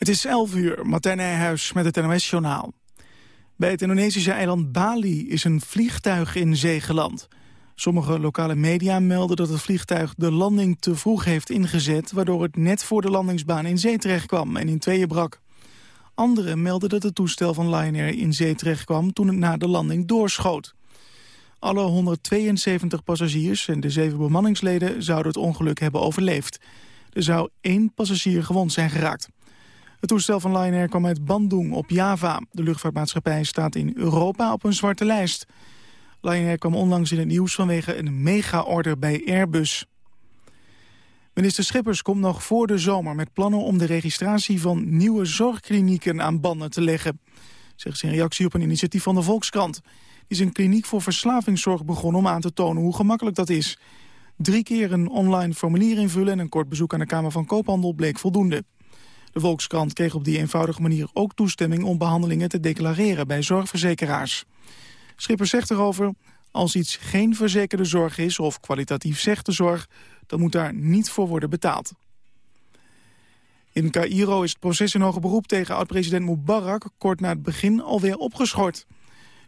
Het is 11 uur, Martijn Nijhuis met het NOS-journaal. Bij het Indonesische eiland Bali is een vliegtuig in zee geland. Sommige lokale media melden dat het vliegtuig de landing te vroeg heeft ingezet... waardoor het net voor de landingsbaan in zee terecht kwam en in tweeën brak. Anderen melden dat het toestel van Lion Air in zee terecht kwam... toen het na de landing doorschoot. Alle 172 passagiers en de zeven bemanningsleden zouden het ongeluk hebben overleefd. Er zou één passagier gewond zijn geraakt. Het toestel van Lion Air kwam uit Bandung op Java. De luchtvaartmaatschappij staat in Europa op een zwarte lijst. Lion Air kwam onlangs in het nieuws vanwege een mega-order bij Airbus. Minister Schippers komt nog voor de zomer met plannen om de registratie van nieuwe zorgklinieken aan banden te leggen. Zegt ze in reactie op een initiatief van de Volkskrant. Die is een kliniek voor verslavingszorg begonnen om aan te tonen hoe gemakkelijk dat is. Drie keer een online formulier invullen en een kort bezoek aan de Kamer van Koophandel bleek voldoende. De Volkskrant kreeg op die eenvoudige manier ook toestemming om behandelingen te declareren bij zorgverzekeraars. Schippers zegt erover, als iets geen verzekerde zorg is of kwalitatief slechte zorg, dan moet daar niet voor worden betaald. In Cairo is het proces in hoger beroep tegen oud-president Mubarak kort na het begin alweer opgeschort.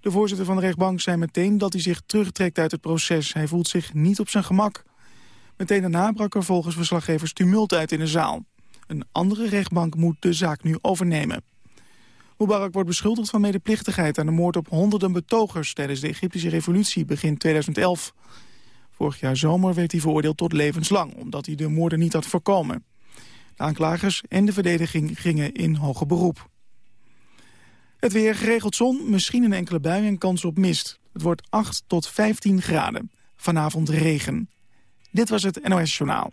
De voorzitter van de rechtbank zei meteen dat hij zich terugtrekt uit het proces. Hij voelt zich niet op zijn gemak. Meteen daarna brak er volgens verslaggevers tumult uit in de zaal. Een andere rechtbank moet de zaak nu overnemen. Mubarak wordt beschuldigd van medeplichtigheid aan de moord op honderden betogers... tijdens de Egyptische revolutie begin 2011. Vorig jaar zomer werd hij veroordeeld tot levenslang... omdat hij de moorden niet had voorkomen. De aanklagers en de verdediging gingen in hoger beroep. Het weer geregeld zon, misschien een enkele bui en kans op mist. Het wordt 8 tot 15 graden. Vanavond regen. Dit was het NOS Journaal.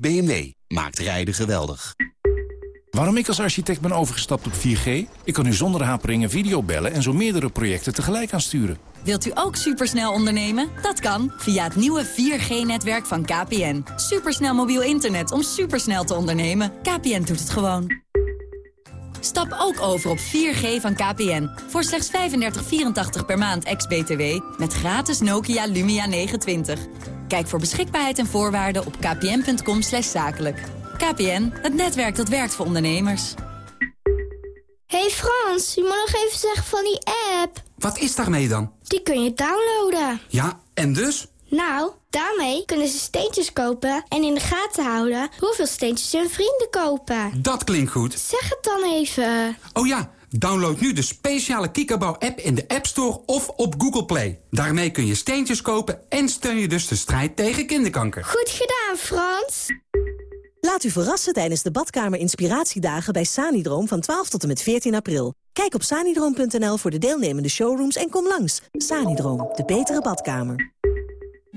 BMW maakt rijden geweldig. Waarom ik als architect ben overgestapt op 4G? Ik kan nu zonder haperingen video bellen en zo meerdere projecten tegelijk aansturen. Wilt u ook supersnel ondernemen? Dat kan via het nieuwe 4G-netwerk van KPN. Supersnel mobiel internet om supersnel te ondernemen. KPN doet het gewoon. Stap ook over op 4G van KPN. Voor slechts 35,84 per maand ex-BTW. Met gratis Nokia Lumia 920. Kijk voor beschikbaarheid en voorwaarden op kpn.com zakelijk. KPN, het netwerk dat werkt voor ondernemers. hey Frans, je moet nog even zeggen van die app. Wat is daarmee dan? Die kun je downloaden. Ja, en dus? Nou, daarmee kunnen ze steentjes kopen en in de gaten houden hoeveel steentjes hun vrienden kopen. Dat klinkt goed. Zeg het dan even. Oh ja, download nu de speciale Kikkerbouw-app in de App Store of op Google Play. Daarmee kun je steentjes kopen en steun je dus de strijd tegen kinderkanker. Goed gedaan, Frans. Laat u verrassen tijdens de badkamer inspiratiedagen bij Sanidroom van 12 tot en met 14 april. Kijk op sanidroom.nl voor de deelnemende showrooms en kom langs. Sanidroom, de betere badkamer.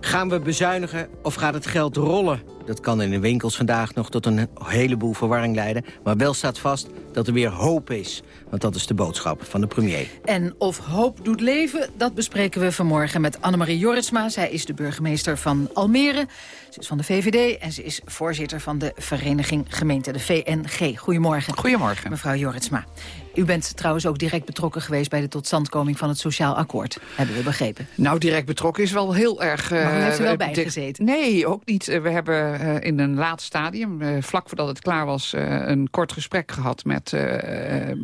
Gaan we bezuinigen of gaat het geld rollen? dat kan in de winkels vandaag nog tot een heleboel verwarring leiden. Maar wel staat vast dat er weer hoop is. Want dat is de boodschap van de premier. En of hoop doet leven, dat bespreken we vanmorgen met Annemarie Jorritsma. Zij is de burgemeester van Almere. Ze is van de VVD en ze is voorzitter van de Vereniging Gemeente, de VNG. Goedemorgen. Goedemorgen. Mevrouw Jorritsma. U bent trouwens ook direct betrokken geweest bij de totstandkoming van het Sociaal Akkoord. Hebben we begrepen. Nou, direct betrokken is wel heel erg... Maar u heeft er wel uh, bij gezeten? Nee, ook niet. Uh, we hebben uh, in een laat stadium, vlak voordat het klaar was... een kort gesprek gehad met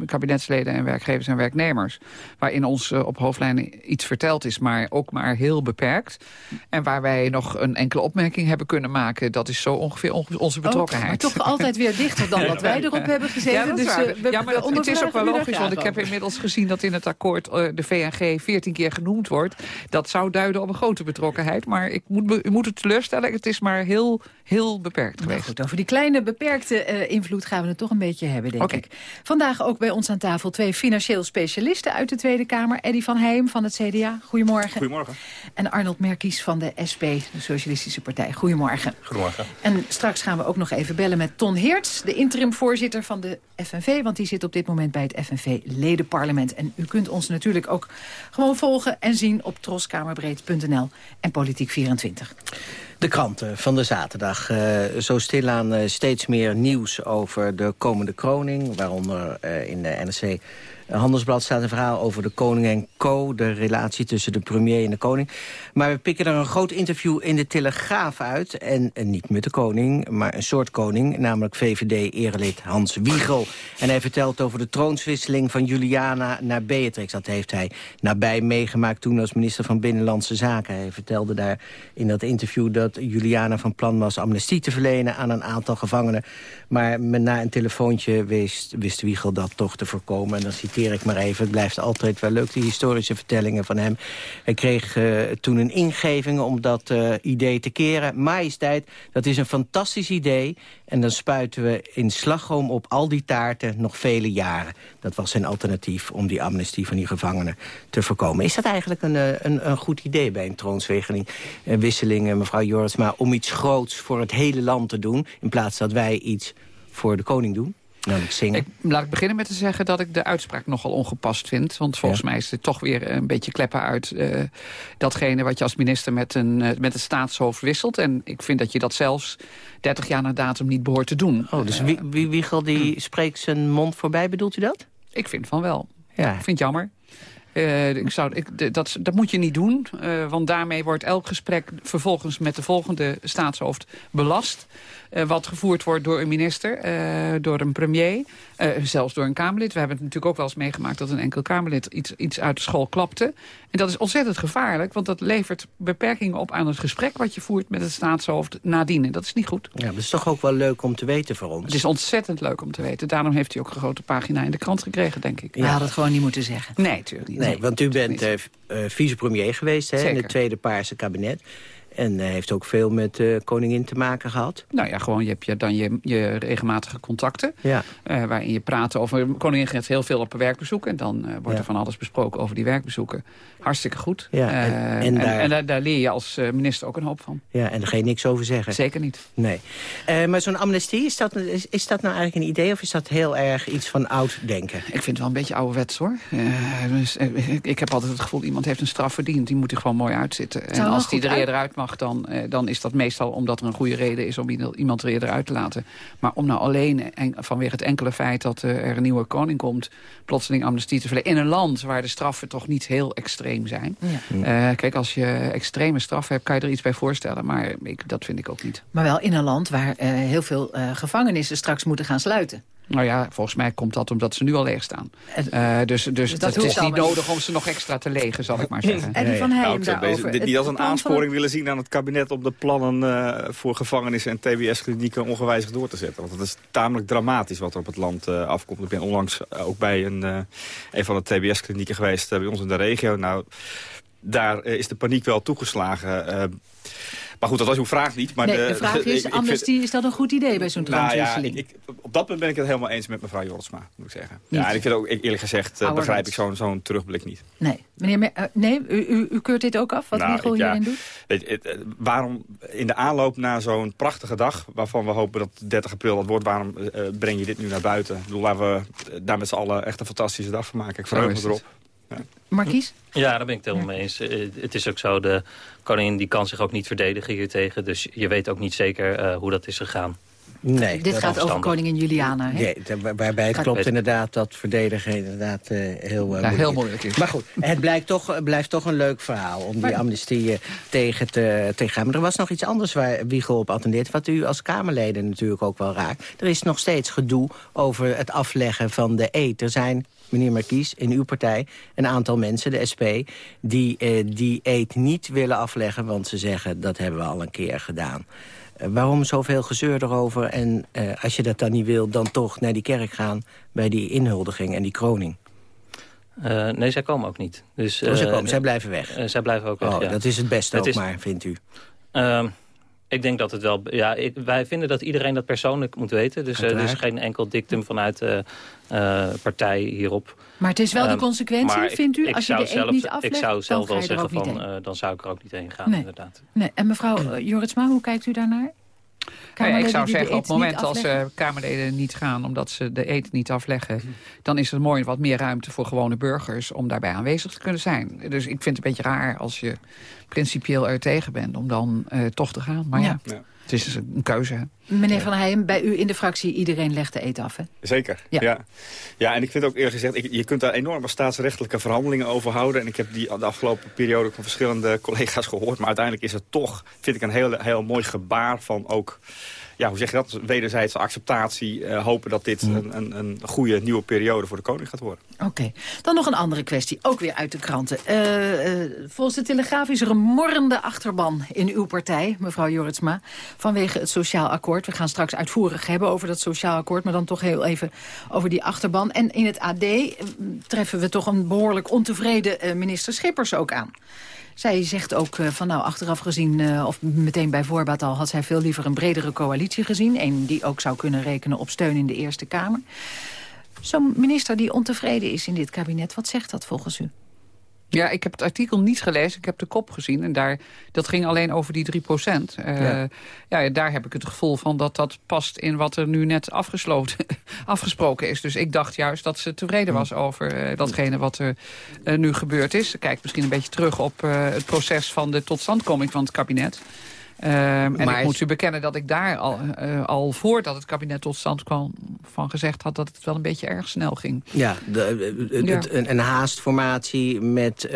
kabinetsleden en werkgevers en werknemers. Waarin ons op hoofdlijnen iets verteld is, maar ook maar heel beperkt. En waar wij nog een enkele opmerking hebben kunnen maken. Dat is zo ongeveer onze betrokkenheid. Oh, maar toch altijd weer dichter dan dat wij erop hebben gezeten. Ja, dus, we, ja maar dat, het is ook wel logisch, want ik heb inmiddels gezien dat in het akkoord uh, de VNG 14 keer genoemd wordt. Dat zou duiden op een grote betrokkenheid. Maar ik moet, u moet het teleurstellen, het is maar heel, heel beperkt geweest. Nou goed, over die kleine beperkte uh, invloed gaan we het toch een beetje hebben, denk okay. ik. Vandaag ook bij ons aan tafel twee financieel specialisten uit de Tweede Kamer. Eddy van Heem van het CDA, goedemorgen. Goedemorgen. En Arnold Merkies van de SP, de Socialistische Partij. Goedemorgen. Goedemorgen. En straks gaan we ook nog even bellen met Ton Heerts, de interim-voorzitter van de FNV. Want die zit op dit moment bij het FNV-ledenparlement. En u kunt ons natuurlijk ook gewoon volgen en zien op troskamerbreed.nl en Politiek24. De kranten van de zaterdag. Uh, zo stilaan uh, steeds meer nieuws over de komende kroning. Waaronder uh, in de NRC Handelsblad staat een verhaal over de koning en co. De relatie tussen de premier en de koning. Maar we pikken er een groot interview in de Telegraaf uit. En, niet met de koning, maar een soort koning. Namelijk VVD-erelid Hans Wiegel. En hij vertelt over de troonswisseling van Juliana naar Beatrix. Dat heeft hij nabij meegemaakt toen als minister van Binnenlandse Zaken. Hij vertelde daar in dat interview dat Juliana van plan was amnestie te verlenen aan een aantal gevangenen. Maar na een telefoontje wist, wist Wiegel dat toch te voorkomen. En dan citeer ik maar even. Het blijft altijd wel leuk, die historische vertellingen van hem. Hij kreeg uh, toen een ingeving om dat uh, idee te keren. Majesteit, dat is een fantastisch idee. En dan spuiten we in slagroom op al die taarten nog vele jaren. Dat was zijn alternatief om die amnestie van die gevangenen te voorkomen. Is dat eigenlijk een, een, een goed idee bij een troonswisseling, wisseling, mevrouw Jorisma... om iets groots voor het hele land te doen... in plaats dat wij iets voor de koning doen? Namelijk zingen. Ik, laat ik beginnen met te zeggen dat ik de uitspraak nogal ongepast vind. Want volgens ja. mij is het toch weer een beetje kleppen uit uh, datgene wat je als minister met een, uh, met een staatshoofd wisselt. En ik vind dat je dat zelfs 30 jaar na datum niet behoort te doen. Oh, dus wie, wie, Wiegel die spreekt zijn mond voorbij, bedoelt u dat? Ik vind van wel. Ja. Ik vind het jammer. Uh, ik zou, ik, dat, dat moet je niet doen, uh, want daarmee wordt elk gesprek vervolgens met de volgende staatshoofd belast. Uh, wat gevoerd wordt door een minister, door een premier, zelfs door een Kamerlid. We hebben het natuurlijk ook wel eens meegemaakt dat een enkel Kamerlid iets, iets uit de school klapte. En dat is ontzettend gevaarlijk, want dat levert beperkingen op aan het gesprek wat je voert met het staatshoofd nadien. En dat is niet goed. Ja, dat is toch ook wel leuk om te weten voor ons. Het is ontzettend leuk om te weten. Daarom heeft hij ook een grote pagina in de krant gekregen, denk ik. Ja, het gewoon niet moeten zeggen. Nee, natuurlijk niet. Nee, want u bent uh, vicepremier geweest hè, in het tweede Paarse kabinet. En uh, heeft ook veel met uh, koningin te maken gehad. Nou ja, gewoon je hebt je, dan je, je regelmatige contacten. Ja. Uh, waarin je praat over... Koningin gaat heel veel op een werkbezoek. En dan wordt ja. er van alles besproken over die werkbezoeken. Hartstikke goed. Ja, en, en, daar... en daar, daar, leer je als minister ook een hoop van. Ja, en daar ga je niks over zeggen. Zeker niet. Nee. maar zo'n amnestie, is dat, is, is, dat nou eigenlijk een idee... of is dat heel erg iets van oud denken? Ik vind het wel een beetje ouderwets, hoor. dus, ik heb altijd het gevoel, iemand heeft een straf verdiend. Die moet er gewoon mooi uitzitten. En als die er eerder uit mag dan, uh, dan is dat meestal omdat er een goede reden is om iemand er eerder uit te laten. Maar om nou alleen en, vanwege het enkele feit dat uh, er een nieuwe koning komt... plotseling amnestie te verlenen in een land waar de straffen toch niet heel extreem zijn. Ja. Uh, kijk, als je extreme straffen hebt, kan je er iets bij voorstellen. Maar ik, dat vind ik ook niet. Maar wel in een land waar heel veel gevangenissen straks moeten gaan sluiten. Nou ja, volgens mij komt dat omdat ze nu al leeg staan. Uh, dus dus, dat het is niet nodig om ze nog extra te legen, zal ik maar zeggen. En die van Heijm nou, daarover. Dit niet als een aansporing willen zien aan het kabinet... om de plannen uh, voor gevangenissen en tbs-klinieken ongewijzigd door te zetten. Want het is tamelijk dramatisch wat er op het land uh, afkomt. Ik ben onlangs ook bij een, een van de tbs-klinieken geweest bij ons in de regio. Nou, daar is de paniek wel toegeslagen... Maar goed, dat was uw vraag niet. Maar nee, de, de vraag is, ik- ik amnestie, vind- is dat een goed idee bij zo'n Nou ja, ik, op dat punt ben ik het helemaal eens met mevrouw Jortsma, moet ik zeggen. Niet. Ja, en ik vind ook, eerlijk gezegd, eh, begrijp ik zo'n zo'n terugblik niet. Nee, meneer, Me- eh, nee u, u, u keurt dit ook af, wat Nou, ik- ja, hierin doet? Weet je, het, eh, waarom in de aanloop naar zo'n prachtige dag... waarvan we hopen dat 30 april dat wordt... waarom breng je dit nu naar buiten? Ik bedoel, laten we daar met z'n allen echt een fantastische dag van maken. Ik verheug me erop. Markies? Ja, daar ben ik het helemaal mee eens. Eh, Het is ook zo, de koningin die kan zich ook niet verdedigen hiertegen. Dus je weet ook niet zeker eh, hoe dat is gegaan. Nee, Dit gaat over koningin Juliana, hè? Nee, waarbij het Gaat- klopt inderdaad dat verdedigen inderdaad eh, heel, Ja, heel moeilijk is. Maar goed, het blijkt toch, blijft toch een leuk verhaal om Maar- die amnestie tegen te, te gaan. Maar er was nog iets anders waar Wiegel op attendeert... wat u als Kamerleden natuurlijk ook wel raakt. Er is nog steeds gedoe over het afleggen van de eet. Er zijn, meneer Markies, in uw partij een aantal mensen, de SP... die eh, die eet niet willen afleggen, want ze zeggen... dat hebben we al een keer gedaan. Eh, waarom zoveel gezeur erover? En eh, als je dat dan niet wil, dan toch naar die kerk gaan... bij die inhuldiging en die kroning. Nee, zij komen ook niet. Dus, Oh, zij komen, zij blijven weg. zij blijven ook weg, Oh, ja. dat is het beste Het ook is- maar, vindt u? Ehm, ik denk dat het wel... Ja, ik- wij vinden dat iedereen dat persoonlijk moet weten. Dus er is Uiteraard. geen enkel dictum vanuit eh, partij hierop. Maar het is wel de Ehm, consequentie, maar vindt u? ik Als je zou de eet zelf- niet aflegt, Ik zou dan zelf ga wel je er zeggen ook niet van, heen. eh, dan zou ik er ook niet heen gaan, Nee. inderdaad. Nee. En mevrouw uh, Joritsma, hoe kijkt u daarnaar? Ja, ik zou zeggen, op het moment als eh, Kamerleden niet gaan... omdat ze de eet niet afleggen... dan is er mooi wat meer ruimte voor gewone burgers... om daarbij aanwezig te kunnen zijn. Dus ik vind het een beetje raar als je principieel er tegen bent... om dan eh, toch te gaan. Maar ja, Ja. Het is dus een keuze. hè. Meneer Van Heijen, bij u in de fractie, iedereen legt de eet af, hè? Zeker, Ja. ja. ja. en ik vind ook eerlijk gezegd, ik- je kunt daar enorme staatsrechtelijke verhandelingen over houden. En ik heb die de afgelopen periode ook van verschillende collega's gehoord. Maar uiteindelijk is het toch, vind ik, een heel, heel mooi gebaar van ook... Ja, hoe zeg je dat? Wederzijdse acceptatie. eh, hopen dat dit een, een, een goede nieuwe periode voor de koning gaat worden. Oké. Dan nog een andere kwestie, ook weer uit de kranten. Eh, eh, volgens de Telegraaf is er een morrende achterban in uw partij, mevrouw Joritsma, vanwege het sociaal akkoord. We gaan straks uitvoerig hebben over dat sociaal akkoord, maar dan toch heel even over die achterban. En in het AD treffen we toch een behoorlijk ontevreden minister Schippers ook aan. Zij zegt ook eh, van nou, achteraf gezien, eh, of meteen bij voorbaat al... had zij veel liever een bredere coalitie gezien. Een die ook zou kunnen rekenen op steun in de Eerste Kamer. Zo'n minister die ontevreden is in dit kabinet, wat zegt dat volgens u? Ja, ik heb het artikel niet gelezen. Ik heb de kop gezien. En daar, dat ging alleen over die 3 procent. Ja. ja. daar heb ik het gevoel van dat dat past in wat er nu net afgesloten, afgesproken is. Dus ik dacht juist dat ze tevreden was over eh, datgene wat er eh, nu gebeurd is. Ze kijkt misschien een beetje terug op eh, het proces van de totstandkoming van het kabinet. Ehm, en Maar ik moet u bekennen dat ik daar al, eh, al voordat het kabinet tot stand kwam van gezegd had dat het wel een beetje erg snel ging. Ja, de, eh, Ja. het- een, een haastformatie met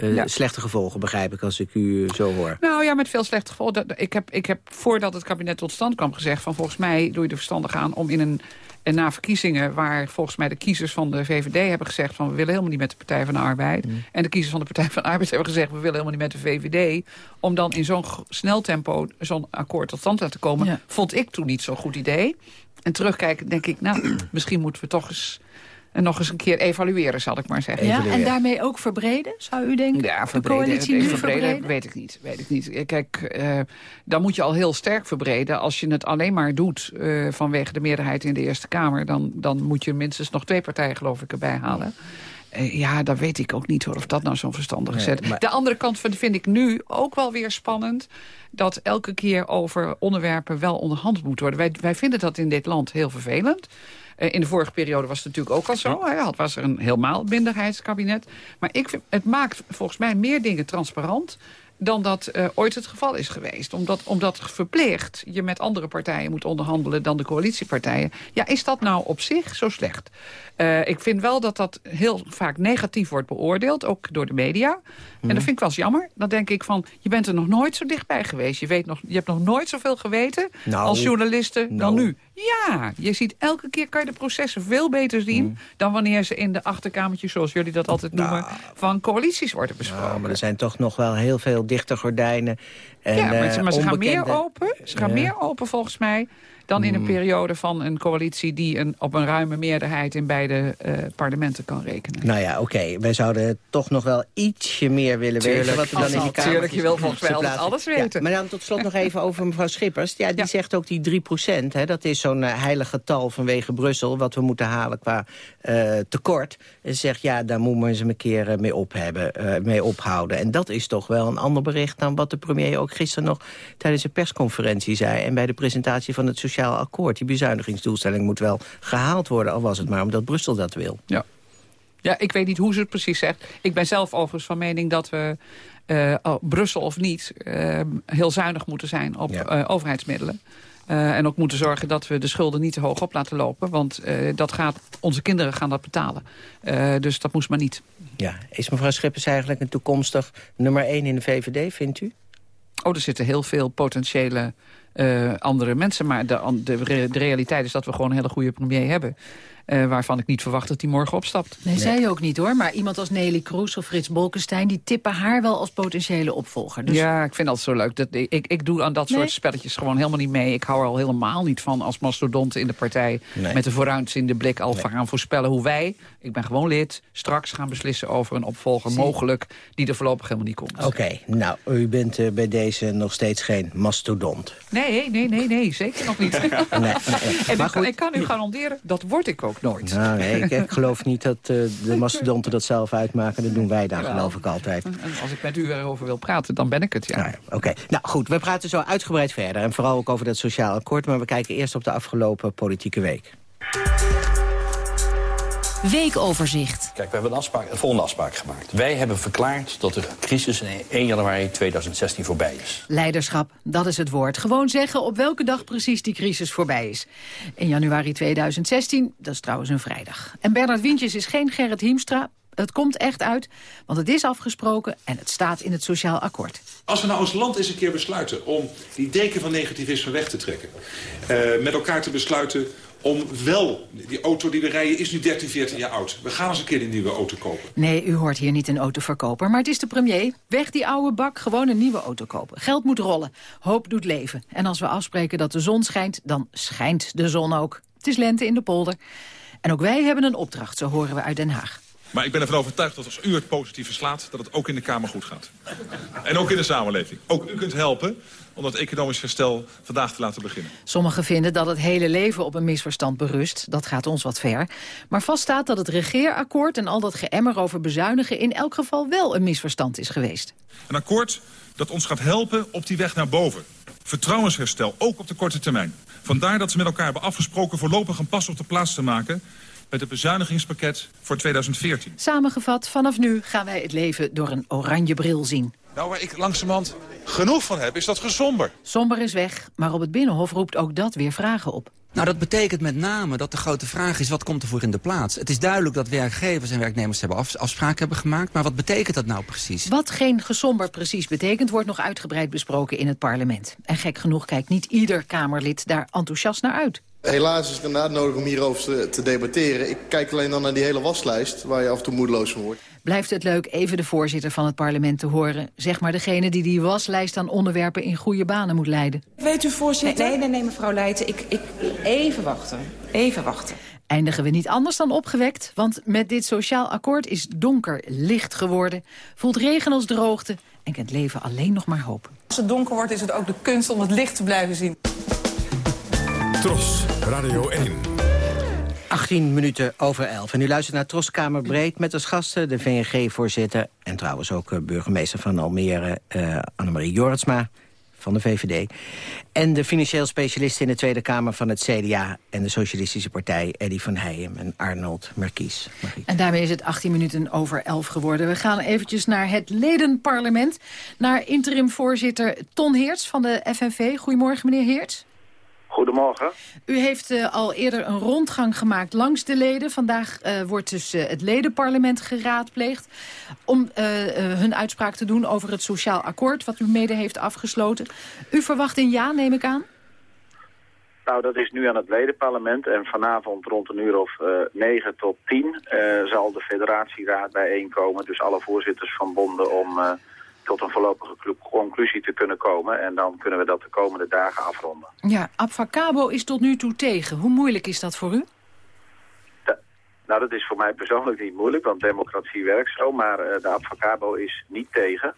eh, eh, Ja. slechte gevolgen, begrijp ik, als ik u zo hoor. Nou ja, met veel slecht gevolg. Dat- Ik heb, ik heb voordat het kabinet tot stand kwam gezegd... van volgens mij doe je er verstandig aan om in een... En na verkiezingen waar volgens mij de kiezers van de VVD hebben gezegd... van we willen helemaal niet met de Partij van de Arbeid. En de kiezers van de Partij van de Arbeid hebben gezegd... we willen helemaal niet met de VVD. Om dan in zo'n snel tempo zo'n akkoord tot stand te laten komen... Ja. vond ik toen niet zo'n goed idee. En terugkijken denk ik, nou, misschien moeten we toch eens... En nog eens een keer evalueren, zal ik maar zeggen. Ja, en daarmee ook verbreden, zou u denken? Ja, de verbreden, coalitie nu verbreden, verbreden? weet ik niet. Weet ik niet. Kijk, eh, dan moet je al heel sterk verbreden. Als je het alleen maar doet eh, vanwege de meerderheid in de Eerste Kamer... Dan, dan moet je minstens nog twee partijen, geloof ik, erbij halen. Eh, ja, dan weet ik ook niet hoor, of dat nou zo'n verstandige Nee, zet. maar- De andere kant vind, vind ik nu ook wel weer spannend... dat elke keer over onderwerpen wel onderhandeld moet worden. Wij, wij vinden dat in dit land heel vervelend. Eh, in de vorige periode was het natuurlijk ook al zo. Hè? Had- was er een helemaal minderheidskabinet. Maar ik vind, het maakt volgens mij meer dingen transparant dan dat eh, ooit het geval is geweest. Omdat, omdat verplicht je met andere partijen moet onderhandelen... dan de coalitiepartijen. Ja, is dat nou op zich zo slecht? Eh, ik vind wel dat dat heel vaak negatief wordt beoordeeld, ook door de media. En dat vind ik wel eens jammer. Dan denk ik van, je bent er nog nooit zo dichtbij geweest. Je, weet nog, je hebt nog nooit zoveel geweten Nou, als journalisten dan nou. nu. Ja, je ziet elke keer kan je de processen veel beter zien... Mm. dan wanneer ze in de achterkamertjes, zoals jullie dat altijd noemen... van coalities worden besproken. Nou, maar er zijn toch nog wel heel veel dichte gordijnen En, ja, maar, eh, ze- maar ze gaan meer open. Ze gaan Ja. meer open volgens mij dan in een Hmm. periode van een coalitie... die een, op een ruime meerderheid in beide eh, parlementen kan rekenen. Nou ja, oké. Wij zouden toch nog wel ietsje meer willen Tuurlijk. weten... wat er dan in die. Kamer Tuurlijk, je wil volgens mij alles weten. maar dan tot slot nog even over mevrouw Schippers. Ja, die zegt ook die 3 hè, dat is zo'n eh, heilig getal vanwege Brussel... wat we moeten halen qua eh, tekort. En ze zegt, ja, daar moeten we eens een keer mee, op hebben, eh, mee ophouden. En dat is toch wel een ander bericht... dan wat de premier ook gisteren nog tijdens de persconferentie zei... en bij de presentatie van het Sociaal Akkoord. Die bezuinigingsdoelstelling moet wel gehaald worden... al was het maar omdat Brussel dat wil. Ja. Ja, ik weet niet hoe ze het precies zegt. Ik ben zelf overigens van mening dat we, eh, Brussel of niet... eh, heel zuinig moeten zijn op eh, overheidsmiddelen. En ook moeten zorgen dat we de schulden niet te hoog op laten lopen. Want dat gaat, onze kinderen gaan dat betalen. Dus dat moest maar niet. Ja, is mevrouw Schippers eigenlijk een toekomstig nummer 1 in de VVD, vindt u? Oh, er zitten heel veel potentiële andere mensen. Maar de, de realiteit is dat we gewoon een hele goede premier hebben. Eh, waarvan ik niet verwacht dat hij morgen opstapt. Nee, zij ook niet hoor. Maar iemand als Nelly Kroes of Frits Bolkestein... die tippen haar wel als potentiële opvolger. Dus Ja, ik vind dat zo leuk. Dat, ik, ik doe aan dat soort Nee. spelletjes gewoon helemaal niet mee. Ik hou er al helemaal niet van als mastodont in de partij... Nee. met de vooruitziende blik al gaan voorspellen hoe wij... ik ben gewoon lid, straks gaan beslissen over een opvolger Zie. mogelijk... die er voorlopig helemaal niet komt. Oké, nou, u bent eh, bij deze nog steeds geen mastodont. Nee, nee, nee, nee, zeker nog niet. Nee, nee. En Maar ik, goed. ik kan u garanderen, dat word ik ook nooit. Nou, nee, ik, ik geloof niet dat eh, de mastodonten dat zelf uitmaken. Dat doen wij Jawel. geloof ik altijd. En als ik met u erover wil praten, dan ben ik het, ja. Oké, nou goed, we praten zo uitgebreid verder. En vooral ook over dat sociaal akkoord. Maar we kijken eerst op de afgelopen politieke week. Weekoverzicht. Kijk, we hebben een, afspraak, een volgende afspraak gemaakt. Wij hebben verklaard dat de crisis in 1 januari 2016 voorbij is. Leiderschap, dat is het woord. Gewoon zeggen op welke dag precies die crisis voorbij is. In januari 2016, dat is trouwens een vrijdag. En Bernard Wientjes is geen Gerrit Hiemstra. Het komt echt uit, want het is afgesproken en het staat in het sociaal akkoord. Als we nou als land eens een keer besluiten om die deken van negativisme weg te trekken. eh, met elkaar te besluiten om wel, die auto die we rijden is nu 13, 14 jaar oud. We gaan eens een keer een nieuwe auto kopen. Nee, u hoort hier niet een autoverkoper, maar het is de premier. Weg die oude bak, gewoon een nieuwe auto kopen. Geld moet rollen, hoop doet leven. En als we afspreken dat de zon schijnt, dan schijnt de zon ook. Het is lente in de polder. En ook wij hebben een opdracht, zo horen we uit Den Haag. Maar ik ben ervan overtuigd dat als u het positief verslaat... dat het ook in de Kamer goed gaat. En ook in de samenleving. Ook u kunt helpen om dat economisch herstel vandaag te laten beginnen. Sommigen vinden dat het hele leven op een misverstand berust. Dat gaat ons wat ver. Maar vaststaat dat het regeerakkoord en al dat geëmmer over bezuinigen... in elk geval wel een misverstand is geweest. Een akkoord dat ons gaat helpen op die weg naar boven. Vertrouwensherstel, ook op de korte termijn. Vandaar dat ze met elkaar hebben afgesproken voorlopig een pas op de plaats te maken... met het bezuinigingspakket voor 2014. Samengevat, vanaf nu gaan wij het leven door een oranje bril zien. Nou, waar ik langzamerhand genoeg van heb, is dat gezomber. Somber is weg, maar op het Binnenhof roept ook dat weer vragen op. Nou, dat betekent met name dat de grote vraag is... wat komt er voor in de plaats? Het is duidelijk dat werkgevers en werknemers hebben af- afspraken hebben gemaakt... maar wat betekent dat nou precies? Wat geen gesomber precies betekent, wordt nog uitgebreid besproken in het parlement. En gek genoeg kijkt niet ieder Kamerlid daar enthousiast naar uit. Helaas is het inderdaad nodig om hierover te, te debatteren. Ik kijk alleen dan naar die hele waslijst, waar je af en toe moedeloos van wordt. Blijft het leuk even de voorzitter van het parlement te horen. Zeg maar degene die die waslijst aan onderwerpen in goede banen moet leiden. Weet u, voorzitter? Nee, nee, nee, mevrouw Leijten. Ik, ik, even wachten. Even wachten. Eindigen we niet anders dan opgewekt, want met dit sociaal akkoord is donker licht geworden, voelt regen als droogte en kent leven alleen nog maar hoop. Als het donker wordt is het ook de kunst om het licht te blijven zien. Tros, Radio 1. 18 minuten over 11. En u luistert naar Troskamer Breed met als gasten de VNG-voorzitter... en trouwens ook eh, burgemeester van Almere, eh Annemarie Jorritsma van de VVD... en de financieel specialist in de Tweede Kamer van het CDA... en de Socialistische Partij, Eddy van Heijem en Arnold Merkies. En daarmee is het 18 minuten over 11 geworden. We gaan eventjes naar het ledenparlement. Naar interim-voorzitter Ton Heerts van de FNV. Goedemorgen, meneer Heerts. Goedemorgen. U heeft eh, al eerder een rondgang gemaakt langs de leden. Vandaag eh, wordt dus eh, het ledenparlement geraadpleegd... om hun uitspraak te doen over het sociaal akkoord... wat u mede heeft afgesloten. U verwacht een ja, neem ik aan? Nou, dat is nu aan het ledenparlement en vanavond rond een uur of 9 tot 10 eh, zal de federatieraad bijeenkomen. Dus alle voorzitters van bonden om tot een voorlopige conclusie te kunnen komen. En dan kunnen we dat de komende dagen afronden. Ja, Abfacabo is tot nu toe tegen. Hoe moeilijk is dat voor u? nou, dat is voor mij persoonlijk niet moeilijk, want democratie werkt zo. Maar de Abfacabo is niet tegen.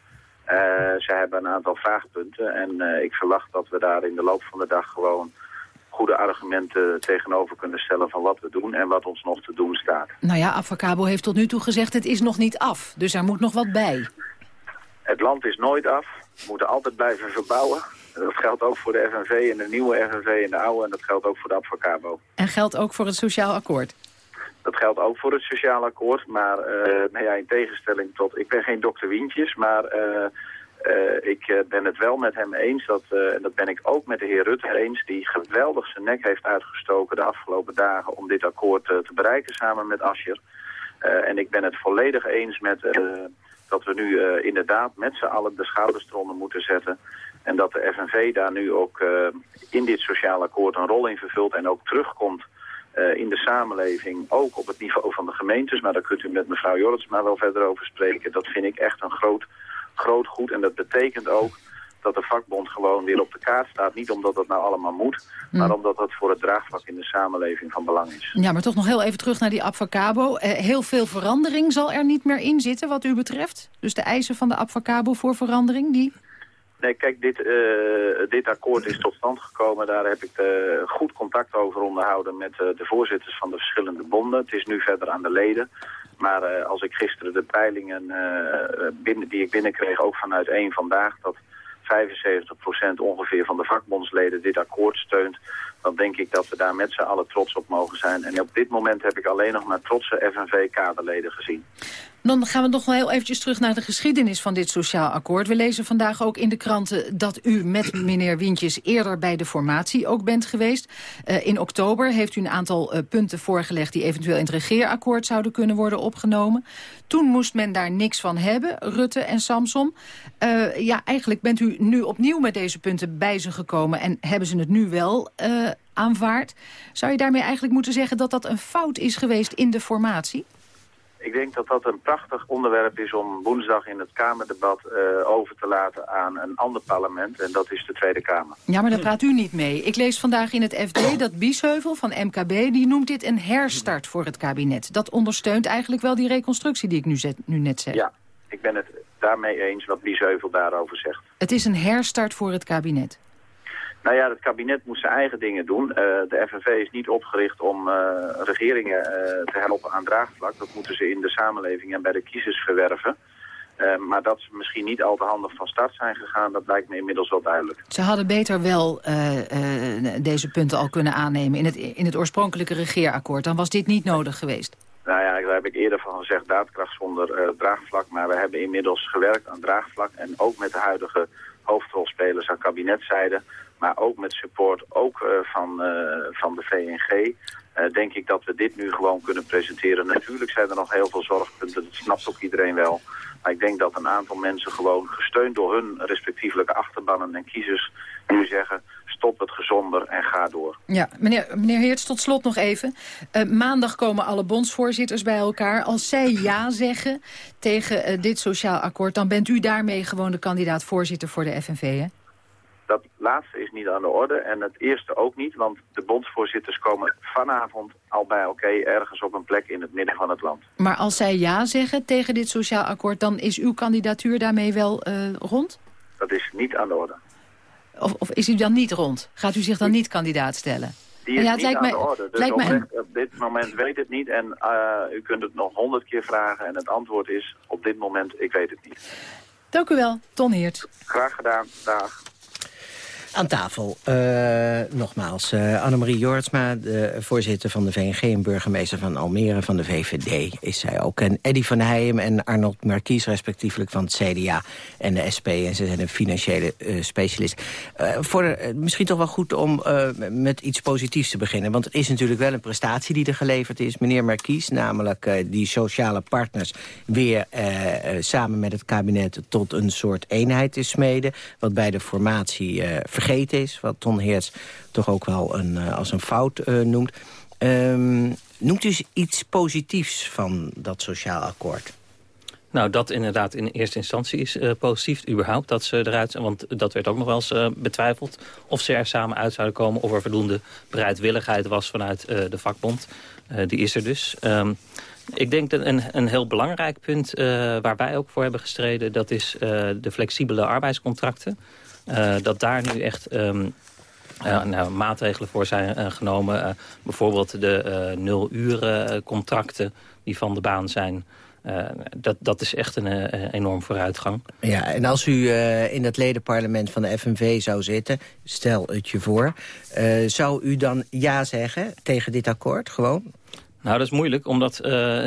ze hebben een aantal vraagpunten en ik verwacht dat we daar in de loop van de dag gewoon goede argumenten tegenover kunnen stellen van wat we doen en wat ons nog te doen staat. Nou ja, Avacabo heeft tot nu toe gezegd het is nog niet af, dus er moet nog wat bij. Het land is nooit af, we moeten altijd blijven verbouwen. Dat geldt ook voor de FNV en de nieuwe FNV en de oude en dat geldt ook voor de Avacabo. En geldt ook voor het sociaal akkoord? Dat geldt ook voor het sociaal akkoord, maar uh, nou ja, in tegenstelling tot... Ik ben geen dokter Wientjes, maar... Uh, uh, ik ben het wel met hem eens, dat, en dat ben ik ook met de heer Rutte eens... die geweldig zijn nek heeft uitgestoken de afgelopen dagen... om dit akkoord te bereiken samen met Ascher. en ik ben het volledig eens met dat we nu inderdaad met z'n allen de schouders eronder moeten zetten... en dat de FNV daar nu ook in dit sociaal akkoord een rol in vervult... en ook terugkomt in de samenleving, ook op het niveau van de gemeentes. Maar daar kunt u met mevrouw Jorritsma wel verder over spreken. Dat vind ik echt een groot groot goed. En dat betekent ook dat de vakbond gewoon weer op de kaart staat. Niet omdat dat nou allemaal moet, maar mm. omdat dat voor het draagvlak in de samenleving van belang is. Ja, maar toch nog heel even terug naar die Abfacabo. Eh, heel veel verandering zal er niet meer in zitten wat u betreft? Dus de eisen van de Abfacabo voor verandering, die... Nee, kijk, dit, uh, dit akkoord is tot stand gekomen. Daar heb ik uh, goed contact over onderhouden met de voorzitters van de verschillende bonden. Het is nu verder aan de leden. Maar als ik gisteren de peilingen binnen, die ik binnenkreeg, ook vanuit één vandaag, dat 75% ongeveer van de vakbondsleden dit akkoord steunt, dan denk ik dat we daar met z'n allen trots op mogen zijn. En op dit moment heb ik alleen nog maar trotse FNV-kaderleden gezien. Dan gaan we nog wel heel eventjes terug naar de geschiedenis van dit sociaal akkoord. We lezen vandaag ook in de kranten dat u met meneer Wintjes eerder bij de formatie ook bent geweest. Uh, in oktober heeft u een aantal uh, punten voorgelegd die eventueel in het regeerakkoord zouden kunnen worden opgenomen. Toen moest men daar niks van hebben, Rutte en Samson. Uh, ja, eigenlijk bent u nu opnieuw met deze punten bij ze gekomen en hebben ze het nu wel aanvaard. Zou je daarmee eigenlijk moeten zeggen dat dat een fout is geweest in de formatie? Ik denk dat dat een prachtig onderwerp is om woensdag in het Kamerdebat uh, over te laten aan een ander parlement. En dat is de Tweede Kamer. Ja, maar daar praat u niet mee. Ik lees vandaag in het FD dat Biesheuvel van MKB, die noemt dit een herstart voor het kabinet. Dat ondersteunt eigenlijk wel die reconstructie die ik nu, zet, nu net zeg. Ja, ik ben het daarmee eens wat Biesheuvel daarover zegt. Het is een herstart voor het kabinet. Nou ja, het kabinet moet zijn eigen dingen doen. Uh, de FNV is niet opgericht om uh, regeringen uh, te helpen aan draagvlak. Dat moeten ze in de samenleving en bij de kiezers verwerven. maar dat ze misschien niet al te handig van start zijn gegaan, dat lijkt me inmiddels wel duidelijk. Ze hadden beter wel deze punten al kunnen aannemen in het, in het oorspronkelijke regeerakkoord. Dan was dit niet nodig geweest. Nou ja, daar heb ik eerder van gezegd, daadkracht zonder draagvlak. Maar we hebben inmiddels gewerkt aan draagvlak. En ook met de huidige hoofdrolspelers aan kabinetzijde maar ook met support ook, uh, van, uh, van de VNG... Uh, denk ik dat we dit nu gewoon kunnen presenteren. Natuurlijk zijn er nog heel veel zorgpunten, dat snapt ook iedereen wel. Maar ik denk dat een aantal mensen gewoon gesteund door hun respectievelijke achterbannen en kiezers... nu zeggen, stop het gezonder en ga door. Ja, meneer, meneer Heerts, tot slot nog even. Maandag komen alle bondsvoorzitters bij elkaar. Als zij ja zeggen tegen dit sociaal akkoord... dan bent u daarmee gewoon de kandidaat-voorzitter voor de FNV, hè? Dat laatste is niet aan de orde en het eerste ook niet, want de bondsvoorzitters komen vanavond al bij elkaar ergens op een plek in het midden van het land. Maar als zij ja zeggen tegen dit sociaal akkoord, dan is uw kandidatuur daarmee wel uh, rond? Dat is niet aan de orde. Of, of, is u dan niet rond? Gaat u zich dan niet kandidaat stellen? Die is ja, het niet lijkt aan mij, de orde. Dus lijkt mij... op dit moment weet het niet. En uh, u kunt het nog honderd keer vragen. En het antwoord is op dit moment, ik weet het niet. Dank u wel, Ton Heert. Graag gedaan. Dag. Aan tafel, uh, nogmaals, uh, Annemarie Jortsma, de voorzitter van de VNG... en burgemeester van Almere van de VVD, is zij ook. En Eddy van Heijem en Arnold Markies, respectievelijk van het CDA en de SP. En ze zijn een financiële uh, specialist. voor misschien toch wel goed om met iets positiefs te beginnen. Want het is natuurlijk wel een prestatie die er geleverd is. Meneer Markies, namelijk die sociale partners... weer samen met het kabinet tot een soort eenheid te smeden... wat bij de formatie vergeten is. Wat Ton Heerts toch ook wel een, uh, als een fout uh, noemt. Um, noemt u iets positiefs van dat sociaal akkoord? Nou, dat inderdaad in eerste instantie is uh, positief, überhaupt, dat ze eruit zijn. Want dat werd ook nog wel eens betwijfeld of ze er samen uit zouden komen... of er voldoende bereidwilligheid was vanuit de vakbond. die is er dus. Um, ik denk dat een, een heel belangrijk punt waar wij ook voor hebben gestreden... dat is de flexibele arbeidscontracten. Dat daar nu echt... Um, uh, nou, maatregelen voor zijn uh, genomen. Uh, bijvoorbeeld de nul uren contracten die van de baan zijn. dat, dat is echt een enorm vooruitgang. Ja, en als u in het ledenparlement van de FNV zou zitten, stel het je voor... zou u dan ja zeggen tegen dit akkoord, gewoon? Nou, dat is moeilijk, omdat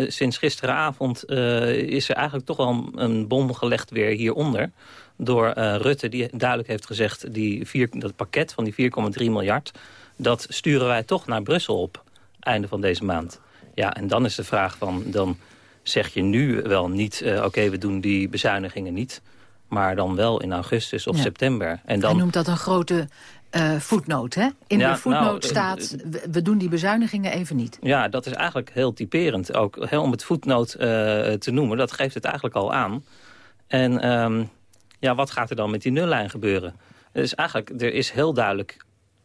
sinds gisteravond is er eigenlijk toch wel een bom gelegd weer hieronder door uh, Rutte, die duidelijk heeft gezegd... Die vier, dat pakket van die 4,3 miljard... dat sturen wij toch naar Brussel op, einde van deze maand. Ja, en dan is de vraag van... dan zeg je nu wel niet, uh, oké, we doen die bezuinigingen niet... maar dan wel in augustus of september. En dan... Hij noemt dat een grote uh, voetnoot, hè? In de voetnoot nou, staat, we doen die bezuinigingen even niet. Ja, dat is eigenlijk heel typerend. Ook heel om het voetnoot te noemen, dat geeft het eigenlijk al aan. En um, ja, wat gaat er dan met die nullijn gebeuren? Dus eigenlijk, er is heel duidelijk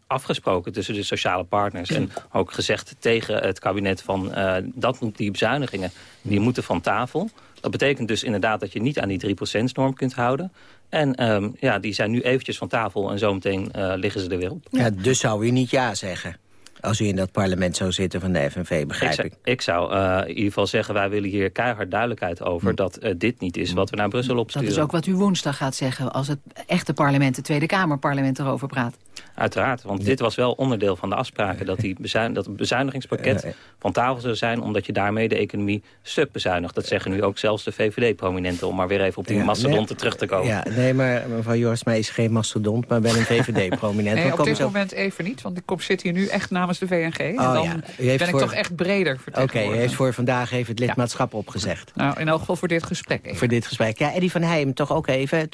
afgesproken tussen de sociale partners... en ook gezegd tegen het kabinet van uh, dat moet die bezuinigingen... die moeten van tafel. Dat betekent dus inderdaad dat je niet aan die 3%-norm kunt houden. En um, ja, die zijn nu eventjes van tafel en zometeen uh, liggen ze er weer op. Ja, dus zou u niet ja zeggen? Als u in dat parlement zou zitten van de FNV, begrijp ik. Ik, ik zou uh, in ieder geval zeggen, wij willen hier keihard duidelijkheid over... Hm. dat uh, dit niet is wat we naar Brussel opsturen. Dat is ook wat u woensdag gaat zeggen... als het echte parlement, het Tweede Kamerparlement, erover praat. Uiteraard, want dit was wel onderdeel van de afspraken... dat, die bezuin dat het bezuinigingspakket van tafel zou zijn... omdat je daarmee de economie stuk bezuinigt. Dat zeggen nu ook zelfs de VVD-prominenten... om maar weer even op die ja, mastodonten terug te komen. Ja, nee, maar mevrouw Jorsma is geen mastodont... maar wel een VVD-prominent. nee, op dit moment even niet, want ik zit hier nu echt namens de VNG. Oh, dan ja. ben ik toch echt breder Oké, u heeft voor vandaag even het lidmaatschap opgezegd. Nou, in elk geval voor dit gesprek even. Voor dit gesprek. Ja, Eddie van Heijem toch ook even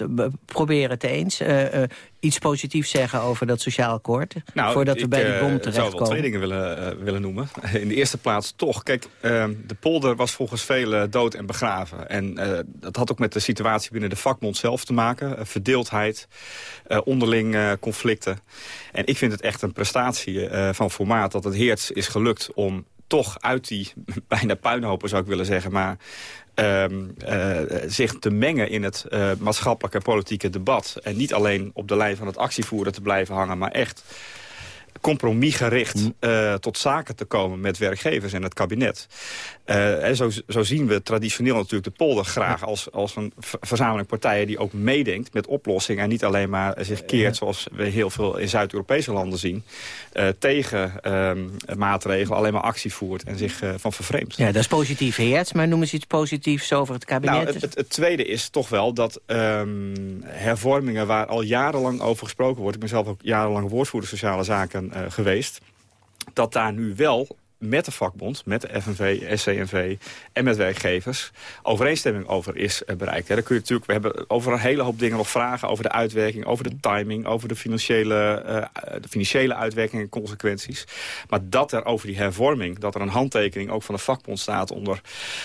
proberen het eens. Uh, uh, iets positiefs zeggen over dat sociaal akkoord? Nou, voordat we bij de bom terechtkomen. Ik zou wel twee dingen willen, uh, willen noemen. In de eerste plaats toch. Kijk, ehm, de polder was volgens velen dood en begraven. En dat had ook met de situatie binnen de vakbond zelf te maken. verdeeldheid, onderling conflicten. En ik vind het echt een prestatie van formaat dat het Heerts is gelukt om toch uit die bijna puinhopen zou ik willen zeggen... maar um, uh, zich te mengen in het uh, maatschappelijke politieke debat. En niet alleen op de lijn van het actievoeren te blijven hangen... maar echt compromisgericht uh, tot zaken te komen met werkgevers en het kabinet. Uh, en zo, zo, zien we traditioneel natuurlijk de polder graag als, als een verzameling partijen die ook meedenkt met oplossingen en niet alleen maar zich keert zoals we heel veel in Zuid-Europese landen zien uh, tegen um, maatregelen, alleen maar actie voert en zich van vervreemdt. Ja, dat is positief heerts, maar noem eens iets positiefs over het kabinet. Nou, het, het, het tweede is toch wel dat um, hervormingen waar al jarenlang over gesproken wordt, ik ben zelf ook jarenlang woordvoerder sociale zaken geweest, dat daar nu wel met de vakbond, met de FNV, SCNV en met werkgevers overeenstemming over is eh, bereikt. daar kun je natuurlijk, we hebben over een hele hoop dingen nog vragen over de uitwerking, over de timing, over de financiële, uh, de financiële uitwerking en consequenties. Maar dat er over die hervorming, dat er een handtekening ook van de vakbond staat onder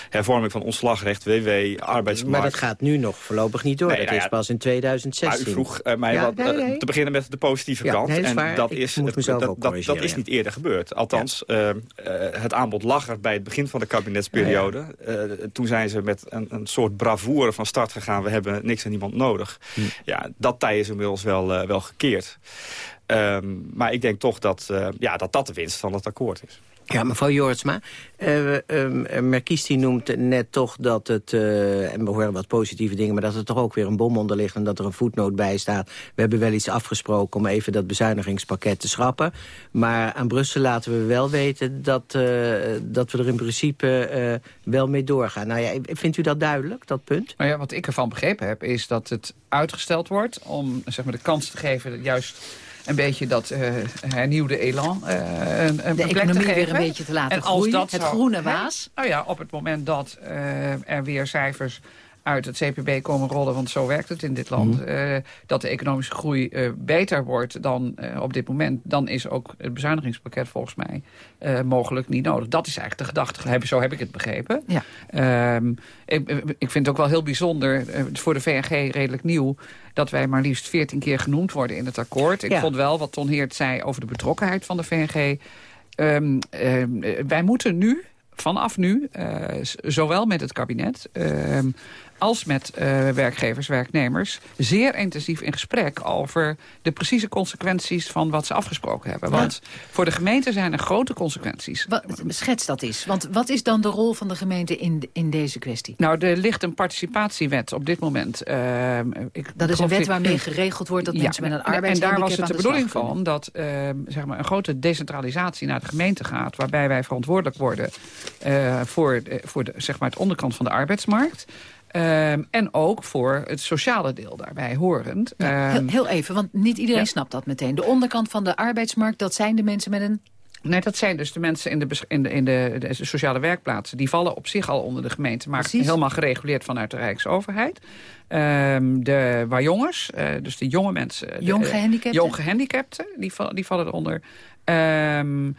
hervorming van ontslagrecht, WW, arbeidsmarkt. Maar dat gaat nu nog voorlopig niet door. Nee, dat nou ja, is pas in 2016. Maar u vroeg uh, mij ja, wat, nee, nee. te beginnen met de positieve kant. en dat, is, het, dat, dat, dat, is niet eerder gebeurd. Althans, uh, het aanbod lag er bij het begin van de kabinetsperiode. Ja, ja. Uh, toen zijn ze met een, een, soort bravoure van start gegaan. We hebben niks en niemand nodig. Hm. Ja, dat tij is inmiddels wel, uh, wel gekeerd. Um, maar ik denk toch dat, ja, dat dat de winst van het akkoord is. Ja, mevrouw Jortsma, uh, uh, Merkies noemt net toch dat het, uh, en we horen wat positieve dingen... maar dat er toch ook weer een bom onder ligt en dat er een voetnoot bij staat. We hebben wel iets afgesproken om even dat bezuinigingspakket te schrappen. Maar aan Brussel laten we wel weten dat, dat we er in principe wel mee doorgaan. Nou ja, vindt u dat duidelijk, dat punt? Nou ja, wat ik ervan begrepen heb, is dat het uitgesteld wordt... om zeg maar, de kans te geven juist een beetje dat uh, hernieuwde elan uh, een, een De economie weer een beetje te laten en groeien. Als dat het groene waas. Nou ja, op het moment dat uh, er weer cijfers uit het CPB komen rollen, want zo werkt het in dit land. Mhm. eh, dat de economische groei eh, beter wordt dan eh, op dit moment... dan is ook het bezuinigingspakket volgens mij mogelijk niet nodig. Dat is eigenlijk de gedachte. Zo heb ik het begrepen. Ja. Ehm, ik, ik vind het ook wel heel bijzonder, voor de VNG redelijk nieuw... dat wij maar liefst veertien keer genoemd worden in het akkoord. Ik Ja. vond wel wat Ton Heert zei over de betrokkenheid van de VNG... Ehm, ehm, eh, wij moeten nu, vanaf nu, zowel met het kabinet... als met eh, werkgevers, werknemers... zeer intensief in gesprek over de precieze consequenties... van wat ze afgesproken hebben. Ja. Want voor de gemeente zijn er grote consequenties. Wat, schets dat eens. Want wat is dan de rol van de gemeente in, in deze kwestie? Nou, er ligt een participatiewet op dit moment. Ehm, ik Dat is een wet waarmee geregeld wordt dat mensen met een arbeidshandicap En daar was het de de bedoeling van dat ehm, zeg maar een grote decentralisatie naar de gemeente gaat... waarbij wij verantwoordelijk worden eh, voor, de- voor de, zeg maar het onderkant van de arbeidsmarkt... Ehm, en ook voor het sociale deel daarbij horend. Ja, Ehm, heel, heel even, want niet iedereen ja. snapt dat meteen. De onderkant van de arbeidsmarkt, dat zijn de mensen met een... Nee, dat zijn dus de mensen in de, in de, in de, de sociale werkplaatsen. Die vallen op zich al onder de gemeente, maar Precies. helemaal gereguleerd vanuit de Rijksoverheid. Ehm, de waar jongens, eh, dus de jonge mensen. de- Jong eh, gehandicapten? Jong gehandicapten, die, val- die vallen eronder. Ehm,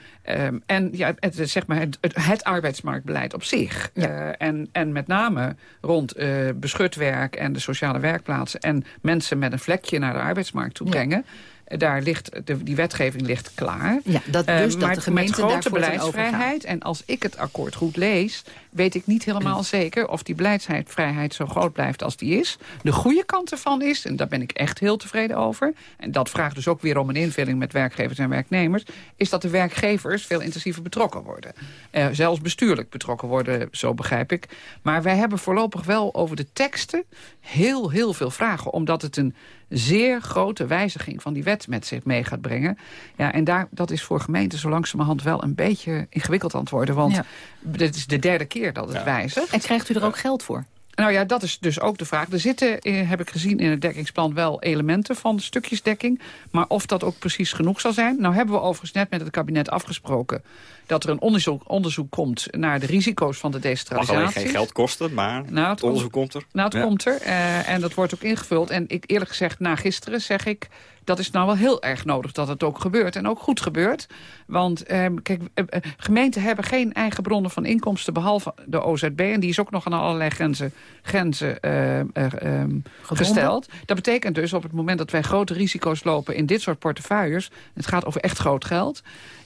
en ja, het, zeg maar het, het, het arbeidsmarktbeleid op zich. Eh, en, en met name rond eh beschut werk en de sociale werkplaatsen... en mensen met een vlekje naar de arbeidsmarkt toe brengen... Daar ligt, de, die wetgeving ligt klaar. Ja, dat, Eh, dus dat maar de gemeente met grote daarvoor beleidsvrijheid. En als ik het akkoord goed lees, weet ik niet helemaal zeker... of die beleidsvrijheid zo groot blijft als die is. De goede kant ervan is, en daar ben ik echt heel tevreden over... en dat vraagt dus ook weer om een invulling met werkgevers en werknemers... is dat de werkgevers veel intensiever betrokken worden. Eh, zelfs bestuurlijk betrokken worden, zo begrijp ik. Maar wij hebben voorlopig wel over de teksten heel, heel veel vragen... omdat het een zeer grote wijziging van die wet met zich mee gaat brengen. Ja, en daar, dat is voor gemeenten zo langzamerhand wel een beetje ingewikkeld aan het worden. Want Ja. Dit is de derde keer dat het wijzigt. En krijgt u er ook geld voor? Nou ja, dat is dus ook de vraag. Er zitten, eh, heb ik gezien in het dekkingsplan, wel elementen van stukjesdekking. Maar of dat ook precies genoeg zal zijn. Nou hebben we overigens net met het kabinet afgesproken... dat er een onderzoek, onderzoek komt naar de risico's van de Mag alleen decentralisatie. geen geld kosten, maar Nou, het onderzoek komt er. Nou, het Ja. komt er. eh, en dat wordt ook ingevuld. En ik eerlijk gezegd, na gisteren zeg ik... dat is nou wel heel erg nodig dat het ook gebeurt. En ook goed gebeurt. Want ehm, kijk, eh, eh, gemeenten hebben geen eigen bronnen van inkomsten... behalve de OZB. En die is ook nog aan allerlei grenzen, grenzen eh, eh, ehm, gesteld. Dat betekent dus op het moment dat wij grote risico's lopen... in dit soort portefeuilles, het gaat over echt groot geld...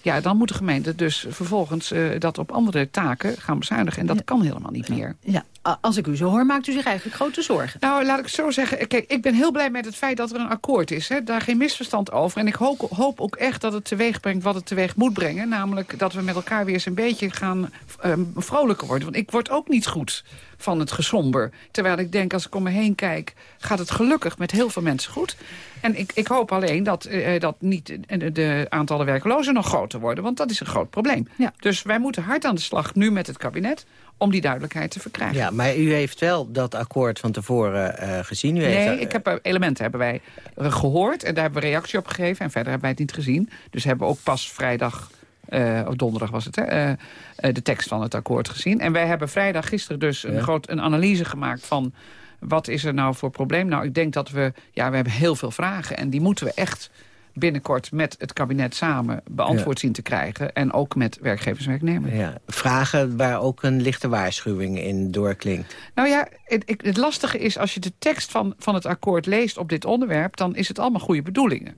ja, dan moet de gemeente dus vervolgens eh, dat op andere taken gaan bezuinigen. En dat kan helemaal niet meer. Ja, als ik u zo hoor, maakt u zich eigenlijk grote zorgen. Nou, laat ik het zo zeggen. Kijk, ik ben heel blij met het feit dat er een akkoord is. Hè. Daar geen misverstand over. En ik hoop, hoop ook echt dat het teweeg brengt wat het teweeg moet brengen. Namelijk dat we met elkaar weer eens een beetje gaan ehm, vrolijker worden. Want ik word ook niet goed van het gesomber. Terwijl ik denk, als ik om me heen kijk... gaat het gelukkig met heel veel mensen goed. En ik, ik hoop alleen dat, eh, dat niet de, de aantallen werklozen nog groter worden. Want dat is een groot probleem. Dus wij moeten hard aan de slag nu met het kabinet... om die duidelijkheid te verkrijgen. Ja, maar u heeft wel dat akkoord van tevoren eh, gezien. U heeft, Nee, ik heb, eh, elementen hebben wij eh, gehoord en daar hebben we reactie op gegeven. En verder hebben wij het niet gezien. Dus hebben we ook pas vrijdag, eh, of donderdag was het, hè, eh, eh, de tekst van het akkoord gezien. En wij hebben vrijdag gisteren dus een, Ja. groot, een analyse gemaakt van... wat is er nou voor probleem? Nou, ik denk dat we, ja, we hebben heel veel vragen. En die moeten we echt binnenkort met het kabinet samen beantwoord zien te krijgen. En ook met werkgevers en werknemers. Ja, vragen waar ook een lichte waarschuwing in doorklinkt. Nou ja, het, het lastige is als je de tekst van, van het akkoord leest op dit onderwerp... dan is het allemaal goede bedoelingen.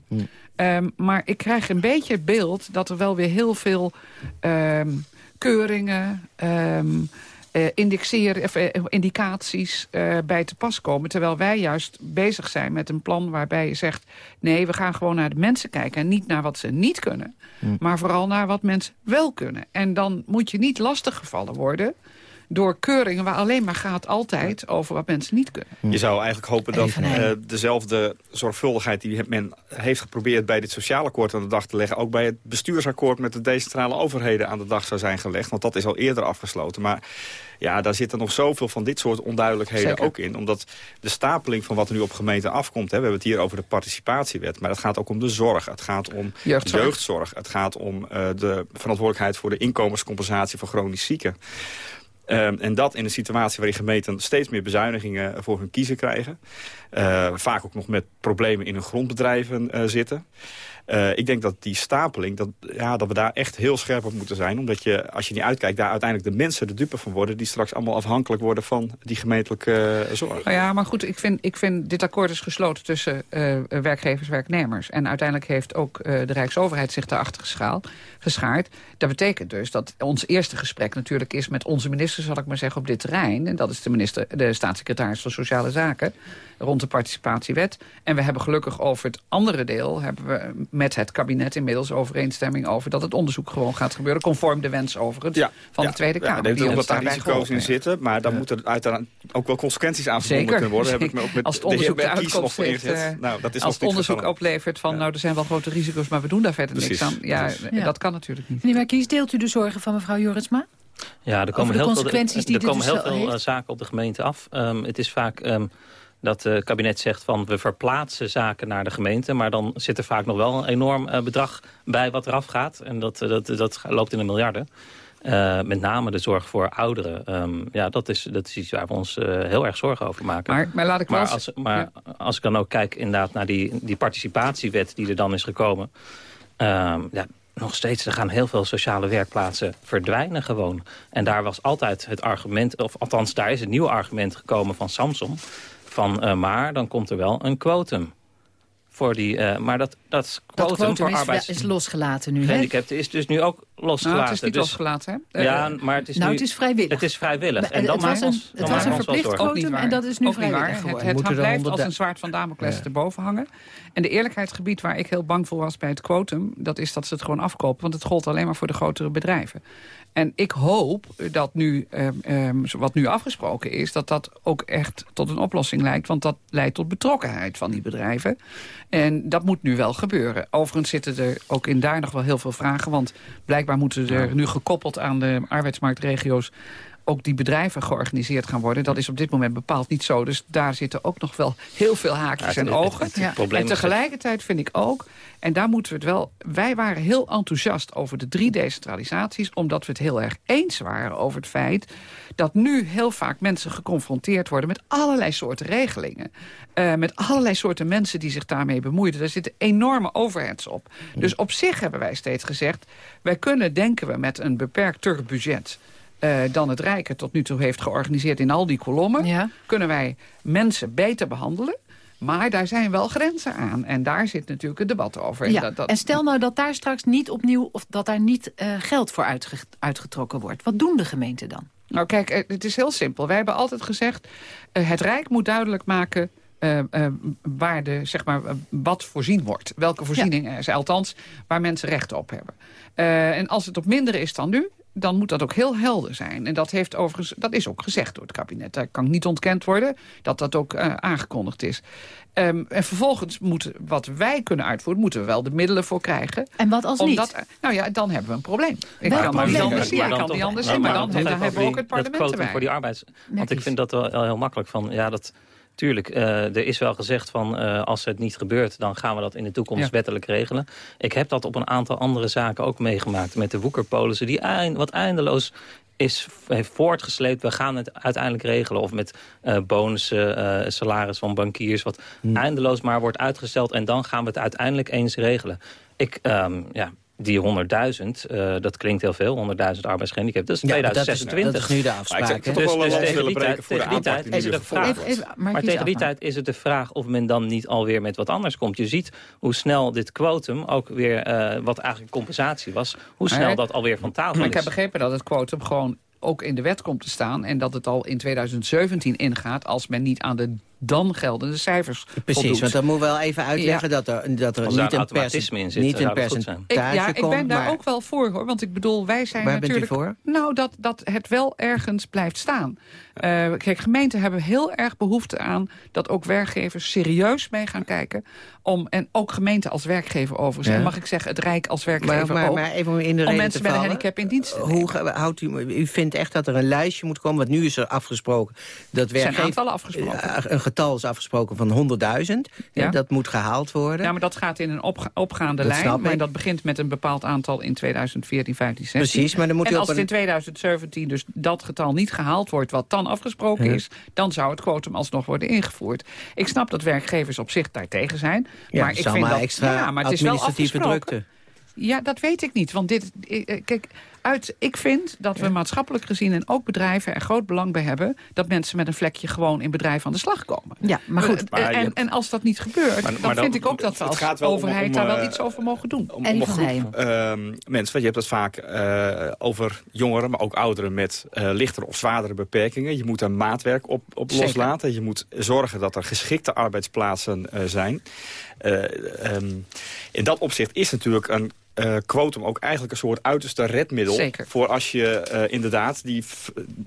Ehm, maar ik krijg een beetje het beeld dat er wel weer heel veel ehm, keuringen... ehm, eh, indexeren, of, eh, indicaties eh, bij te pas komen. Terwijl wij juist bezig zijn met een plan waarbij je zegt... nee, we gaan gewoon naar de mensen kijken en niet naar wat ze niet kunnen. Maar vooral naar wat mensen wel kunnen. En dan moet je niet lastiggevallen worden door keuringen waar alleen maar gaat altijd over wat mensen niet kunnen. Je zou eigenlijk hopen dat eh, dezelfde zorgvuldigheid die men heeft geprobeerd bij dit sociaal akkoord aan de dag te leggen, ook bij het bestuursakkoord met de decentrale overheden aan de dag zou zijn gelegd. Want dat is al eerder afgesloten. Maar ja, daar zitten nog zoveel van dit soort onduidelijkheden Zeker. ook in. Omdat de stapeling van wat er nu op gemeente afkomt, hè, we hebben het hier over de participatiewet, maar het gaat ook om de zorg. Het gaat om Jeugdzorg. jeugdzorg. Het gaat om eh, de verantwoordelijkheid voor de inkomenscompensatie voor chronisch zieken. Ehm, en dat in een situatie waarin gemeenten steeds meer bezuinigingen voor hun kiezen krijgen. Uh, vaak ook nog met problemen in hun grondbedrijven uh, zitten. Uh, ik denk dat die stapeling, dat, ja, dat we daar echt heel scherp op moeten zijn. Omdat je, als je niet uitkijkt, daar uiteindelijk de mensen de dupe van worden... die straks allemaal afhankelijk worden van die gemeentelijke uh, zorg. Nou ja, maar goed, ik vind, ik vind dit akkoord is gesloten tussen uh, werkgevers werknemers. En uiteindelijk heeft ook de Rijksoverheid zich daarachter geschaard. Dat betekent dus dat ons eerste gesprek natuurlijk is met onze minister, zal ik maar zeggen, op dit terrein. En dat is de, minister, de staatssecretaris van Sociale Zaken rond de participatiewet. En we hebben gelukkig over het andere deel... hebben we met het kabinet inmiddels overeenstemming over... dat het onderzoek gewoon gaat gebeuren, conform de wens overigens van de Tweede Kamer. Ja, er zijn ook daar risico's in zitten, maar dan moeten er uiteindelijk ook wel consequenties aan verbonden kunnen worden. Heb ik me ook met als het onderzoek de uitkomst heeft, uh, nou, dat is als het onderzoek oplevert van... nou, er zijn wel grote risico's, maar we doen daar verder niks aan. Ja, dat kan natuurlijk niet. Meneer Markies, deelt u de zorgen van mevrouw Jorisma? Ja, er komen heel veel, er komen heel veel zaken op de gemeente af. Um, het is vaak... Um, dat het kabinet zegt van we verplaatsen zaken naar de gemeente. Maar dan zit er vaak nog wel een enorm uh, bedrag bij wat eraf gaat. En dat, dat, dat loopt in de miljarden. Uh, met name de zorg voor ouderen. Um, ja, dat is, dat is iets waar we ons uh, heel erg zorgen over maken. Maar, maar laat ik maar, als, maar ja. als ik dan ook kijk inderdaad naar die, die participatiewet die er dan is gekomen. Um, ja, nog steeds, er gaan heel veel sociale werkplaatsen verdwijnen gewoon. En daar was altijd het argument, of althans daar is het nieuwe argument gekomen van Samsung van uh, maar dan komt er wel een quotum. Voor die, uh, maar dat, dat quotum, dat voor is, arbeids... is losgelaten nu, Gehandicapten is dus nu ook losgelaten. Nou, het is niet dus, losgelaten, hè? Ja, maar het is nou, nu... het is vrijwillig. Het is vrijwillig. En dat het was een, ons, het was een verplicht quotum en dat is nu ook vrijwillig Het, het, het blijft als een zwaard van Damocles ja. erboven hangen. En de eerlijkheidsgebied waar ik heel bang voor was bij het quotum... dat is dat ze het gewoon afkopen. Want het gold alleen maar voor de grotere bedrijven. En ik hoop dat nu, um, um, wat nu afgesproken is... dat dat ook echt tot een oplossing leidt. Want dat leidt tot betrokkenheid van die bedrijven. En dat moet nu wel gebeuren. Overigens zitten er ook in daar nog wel heel veel vragen. Want blijkbaar moeten er nu gekoppeld aan de arbeidsmarktregio's ook die bedrijven georganiseerd gaan worden. Dat is op dit moment bepaald niet zo. Dus daar zitten ook nog wel heel veel haakjes Ja, en het- ogen. het- het probleem en tegelijkertijd vind ik ook... en daar moeten we het wel... wij waren heel enthousiast over de drie decentralisaties... omdat we het heel erg eens waren over het feit... dat nu heel vaak mensen geconfronteerd worden... met allerlei soorten regelingen. Eh, met allerlei soorten mensen die zich daarmee bemoeien. Daar zitten enorme overheads op. Dus op zich hebben wij steeds gezegd... wij kunnen, denken we, met een beperkter budget... eh, dan het Rijk het tot nu toe heeft georganiseerd in al die kolommen... kunnen wij mensen beter behandelen. Maar daar zijn wel grenzen aan. En daar zit natuurlijk het debat over. En Ja, dat- dat- en stel nou dat daar straks niet opnieuw... of dat daar niet eh, geld voor uitge- uitgetrokken wordt. Wat doen de gemeenten dan? Nou kijk, eh, het is heel simpel. Wij hebben altijd gezegd... het Rijk moet duidelijk maken... waar de, zeg maar, wat voorzien wordt. Welke voorzieningen er zijn. Althans, waar mensen recht op hebben. En als het op minder is dan nu dan moet dat ook heel helder zijn. En dat, heeft overigens, dat is ook gezegd door het kabinet. Daar kan niet ontkend worden dat dat ook eh, aangekondigd is. Ehm, en vervolgens moeten wat wij kunnen uitvoeren... moeten we wel de middelen voor krijgen. En wat als Omdat, niet? Nou ja, dan hebben we een probleem. Ik kan probleem? niet anders zien. Maar Ik kan niet anders maar- zien. Maar dan, hebben we ook het parlement erbij. voor die arbeids... Want ik vind dat wel heel makkelijk van... Ja, dat, tuurlijk, eh, er is wel gezegd van... eh, als het niet gebeurt, dan gaan we dat in de toekomst Ja. wettelijk regelen. Ik heb dat op een aantal andere zaken ook meegemaakt. Met de woekerpolissen, die eind, wat eindeloos is, heeft voortgesleept. We gaan het uiteindelijk regelen. Of met eh bonussen, salaris van bankiers... wat eindeloos maar wordt uitgesteld. En dan gaan we het uiteindelijk eens regelen. Ik, ehm, ja... Die 100.000, eh, dat klinkt heel veel, 100.000 arbeidsgehandicapten. Dat is Ja, maar dat is- 2026. dat is nu de afspraak, Maar ik zou hè? toch wel een lans tegen willen die breken de aanpak is het de vraag. Even- even- maar tegen die tijd is het de vraag of men dan niet alweer met wat anders komt. Je ziet hoe snel dit quotum, ook weer eh, wat eigenlijk compensatie was... hoe snel Maar- dat alweer van tafel Maar is. ik heb begrepen dat het quotum gewoon ook in de wet komt te staan... en dat het al in 2017 ingaat als men niet aan de dan geldende cijfers Precies, voldoet. want dan moet wel even uitleggen dat er, dat er niet een automatisme in zit, niet een percentage Ik, ja, ik ben daar maar- ook wel voor, hoor. Want ik bedoel, wij zijn Waar bent u natuurlijk... voor? Nou, dat, dat het wel ergens blijft staan. Eh, kijk, gemeenten hebben heel erg behoefte aan... dat ook werkgevers serieus mee gaan kijken. Om, en ook gemeenten als werkgever overigens. Ja. En mag ik zeggen, het Rijk als werkgever Maar, maar, ook. maar even om in de om reden mensen te met een handicap in dienst te nemen. Hoe houdt u, u vindt echt dat er een lijstje moet komen, want nu is er afgesproken dat zijn werkgever aantallen afgesproken. een getal is afgesproken van 100.000. Ja. Dat moet gehaald worden. Ja, maar dat gaat in een opga- opgaande Dat lijn. snap Maar ik. dat begint met een bepaald aantal in 2014, 15, 16. Precies, maar dan moet en u als op het in een- 2017 dus dat getal niet gehaald wordt... wat dan afgesproken Ja. is, dan zou het quotum alsnog worden ingevoerd. Ik snap dat werkgevers op zich daartegen zijn. Ja, maar ik vind dat, extra ja, maar het is wel afgesproken. drukte. Ja, dat weet ik niet. Want dit, eh, eh, kijk, uit, ik vind dat we maatschappelijk gezien en ook bedrijven er groot belang bij hebben... dat mensen met een vlekje gewoon in bedrijf aan de slag komen. Ja, maar goed. Eh, Maar je en, hebt- en als dat niet gebeurt, Maar- dan, maar dan- vind ik ook dat we als gaat wel om- overheid om, daar wel eh, iets over mogen doen. om, om een groep ehm, mensen. Want je hebt het vaak eh, over jongeren, maar ook ouderen met eh, lichtere of zwaardere beperkingen. Je moet er maatwerk op, loslaten. Je moet zorgen dat er geschikte arbeidsplaatsen eh, zijn. Eh, ehm, in dat opzicht is natuurlijk een eh quotum ook eigenlijk een soort uiterste redmiddel... Zeker. voor als je eh, inderdaad die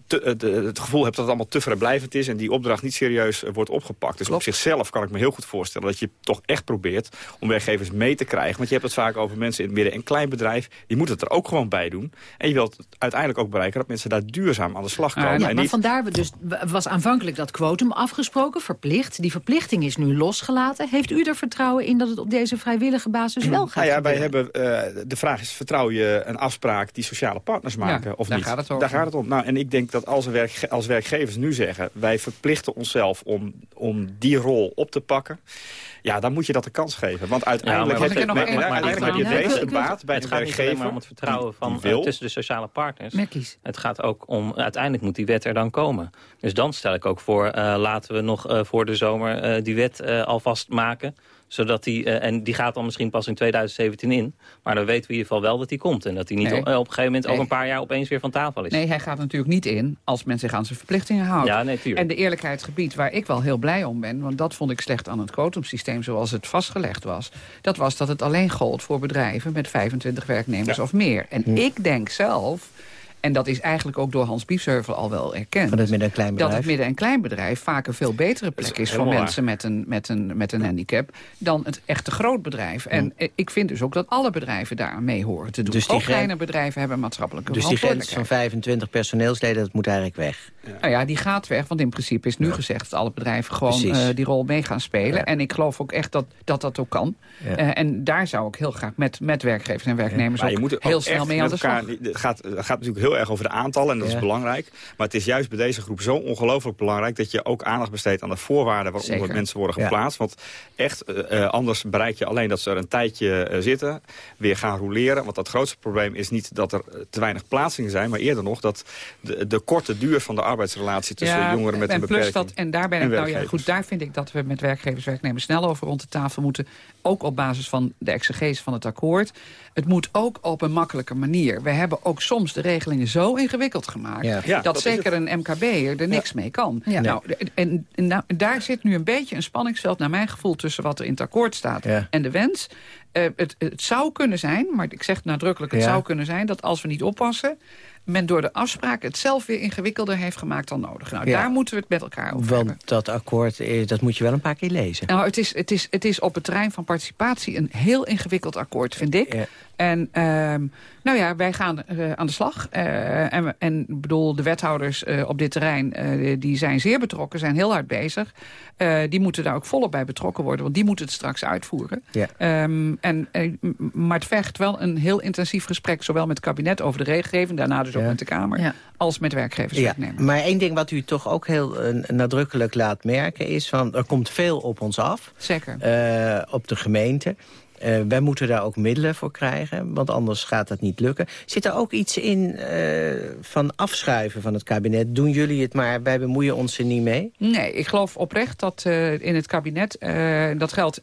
te- eh, het gevoel hebt dat het allemaal te vrijblijvend is... en die opdracht niet serieus wordt opgepakt. Dus op zichzelf kan ik me heel goed voorstellen dat je toch echt probeert... om werkgevers mee te krijgen. Want je hebt het vaak over mensen in het midden- en kleinbedrijf. Die moeten het er ook gewoon bij doen. En je wilt uiteindelijk ook bereiken dat mensen daar duurzaam aan de slag komen. Ah, Ja, en maar niet vandaar we dus, was aanvankelijk dat quotum afgesproken, verplicht. Die verplichting is nu losgelaten. Heeft u er vertrouwen in dat het op deze vrijwillige basis wel gaat Nou ja, wij hebben, de vraag is, vertrouw je een afspraak die sociale partners maken Ja, of daar niet? gaat het over. Daar gaat het om. Nou, en ik denk dat als, werkge- als werkgevers nu zeggen... wij verplichten onszelf om, om die rol op te pakken... ja, dan moet je dat de kans geven. Want uiteindelijk maar heb je, ik er nog maar uiteindelijk heb je het baat bij het alleen werkgever... maar om het vertrouwen van, eh, tussen de sociale partners. Merkies. Het gaat ook om, uiteindelijk moet die wet er dan komen. Dus dan stel ik ook voor, eh, laten we nog eh, voor de zomer eh, die wet eh, alvast maken zodat die, eh, en die gaat dan misschien pas in 2017 in. Maar dan weten we in ieder geval wel dat die komt. En dat die niet Nee. op, op een gegeven moment Nee. over een paar jaar opeens weer van tafel is. Nee, hij gaat natuurlijk niet in als men zich aan zijn verplichtingen houdt. Ja, nee, tuurlijk. En de eerlijkheidsgebied waar ik wel heel blij om ben... want dat vond ik slecht aan het quotumsysteem zoals het vastgelegd was... dat was dat het alleen gold voor bedrijven met 25 werknemers of meer. En ik denk zelf... En dat is eigenlijk ook door Hans Biesheuvel al wel erkend. Van het midden- en kleinbedrijf. Dat het midden- en kleinbedrijf vaak een veel betere plek is, voor mensen met een, met, een, met een handicap... dan het echte grootbedrijf. En ik vind dus ook dat alle bedrijven daar mee horen te doen. Dus die ook kleine bedrijven hebben maatschappelijke Dus die grens van verantwoordelijkheid. 25 personeelsleden, dat moet eigenlijk weg. Nou ja, die gaat weg, want in principe is nu gezegd... dat alle bedrijven gewoon eh, die rol mee gaan spelen. En ik geloof ook echt dat dat, dat ook kan. Ja. Eh, en daar zou ik heel graag met, met werkgevers en werknemers... Ook moet heel snel mee aan de slag. elkaar- Het gaat, het gaat natuurlijk heel erg over de aantallen en dat Ja. is belangrijk. Maar het is juist bij deze groep zo ongelooflijk belangrijk... dat je ook aandacht besteedt aan de voorwaarden waaronder Zeker. mensen worden Ja. geplaatst. Want echt, eh, eh, anders bereik je alleen dat ze er een tijdje eh, zitten, weer gaan roleren. Want het grootste probleem is niet dat er te weinig plaatsingen zijn... maar eerder nog dat de, de korte duur van de arbeidsrelatie tussen Ja, jongeren met en een plus beperking dat, en daar ben ik nou ja, goed, daar vind ik dat we met werkgevers, werknemers snel over rond de tafel moeten. Ook op basis van de exegese van het akkoord. Het moet ook op een makkelijke manier. We hebben ook soms de regelingen zo ingewikkeld gemaakt... Ja. Ja, dat, zeker een MKB'er er niks mee kan. Ja. Nou, en, en nou, daar zit nu een beetje een spanningsveld... naar mijn gevoel tussen wat er in het akkoord staat Ja. en de wens. Eh, het, het zou kunnen zijn, maar ik zeg nadrukkelijk... het Ja. zou kunnen zijn dat als we niet oppassen... men door de afspraak het zelf weer ingewikkelder heeft gemaakt dan nodig. Nou, Ja. daar moeten we het met elkaar over hebben. Want dat akkoord, eh, dat moet je wel een paar keer lezen. Nou, het is, het, is, het is op het terrein van participatie een heel ingewikkeld akkoord, vind ik. Ja. En ehm, nou ja, wij gaan eh, aan de slag. Eh, en, en ik bedoel, de wethouders eh, op dit terrein, eh, die zijn zeer betrokken, zijn heel hard bezig. Eh, die moeten daar ook volop bij betrokken worden, want die moeten het straks uitvoeren. Ja. Ehm, en, maar het vergt wel een heel intensief gesprek, zowel met het kabinet over de regelgeving, daarna dus ook Ja. met de Kamer, Ja. als met werkgevers Ja, maar één ding wat u toch ook heel nadrukkelijk laat merken... is van er komt veel op ons af, Zeker. eh, op de gemeente. Eh, wij moeten daar ook middelen voor krijgen, want anders gaat dat niet lukken. Zit er ook iets in eh, van afschuiven van het kabinet? Doen jullie het maar, wij bemoeien ons er niet mee? Nee, ik geloof oprecht dat eh, in het kabinet... dat geldt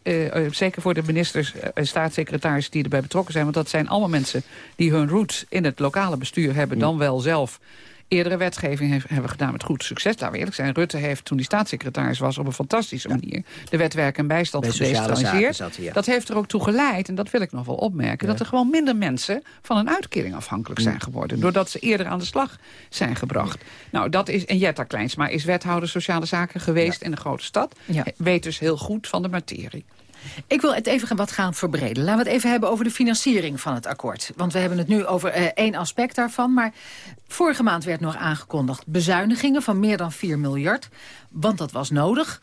zeker voor de ministers en staatssecretarissen die erbij betrokken zijn... want dat zijn allemaal mensen die hun roots in het lokale bestuur hebben... dan wel zelf eerdere wetgeving heeft, hebben gedaan met goed succes. Laten we eerlijk zijn, Rutte heeft toen hij staatssecretaris was... op een fantastische manier de wet werk en bijstand Bij gedecentraliseerd. zat ja. Dat heeft er ook toe geleid, en dat wil ik nog wel opmerken... dat er gewoon minder mensen van een uitkering afhankelijk zijn geworden. Doordat ze eerder aan de slag zijn gebracht. Nou, dat is, en Jetta Kleinsma is wethouder sociale zaken geweest in de grote stad. Weet dus heel goed van de materie. Ik wil het even wat gaan verbreden. Laten we het even hebben over de financiering van het akkoord. Want we hebben het nu over eh, één aspect daarvan. Maar vorige maand werd nog aangekondigd bezuinigingen van meer dan 4 miljard. Want dat was nodig.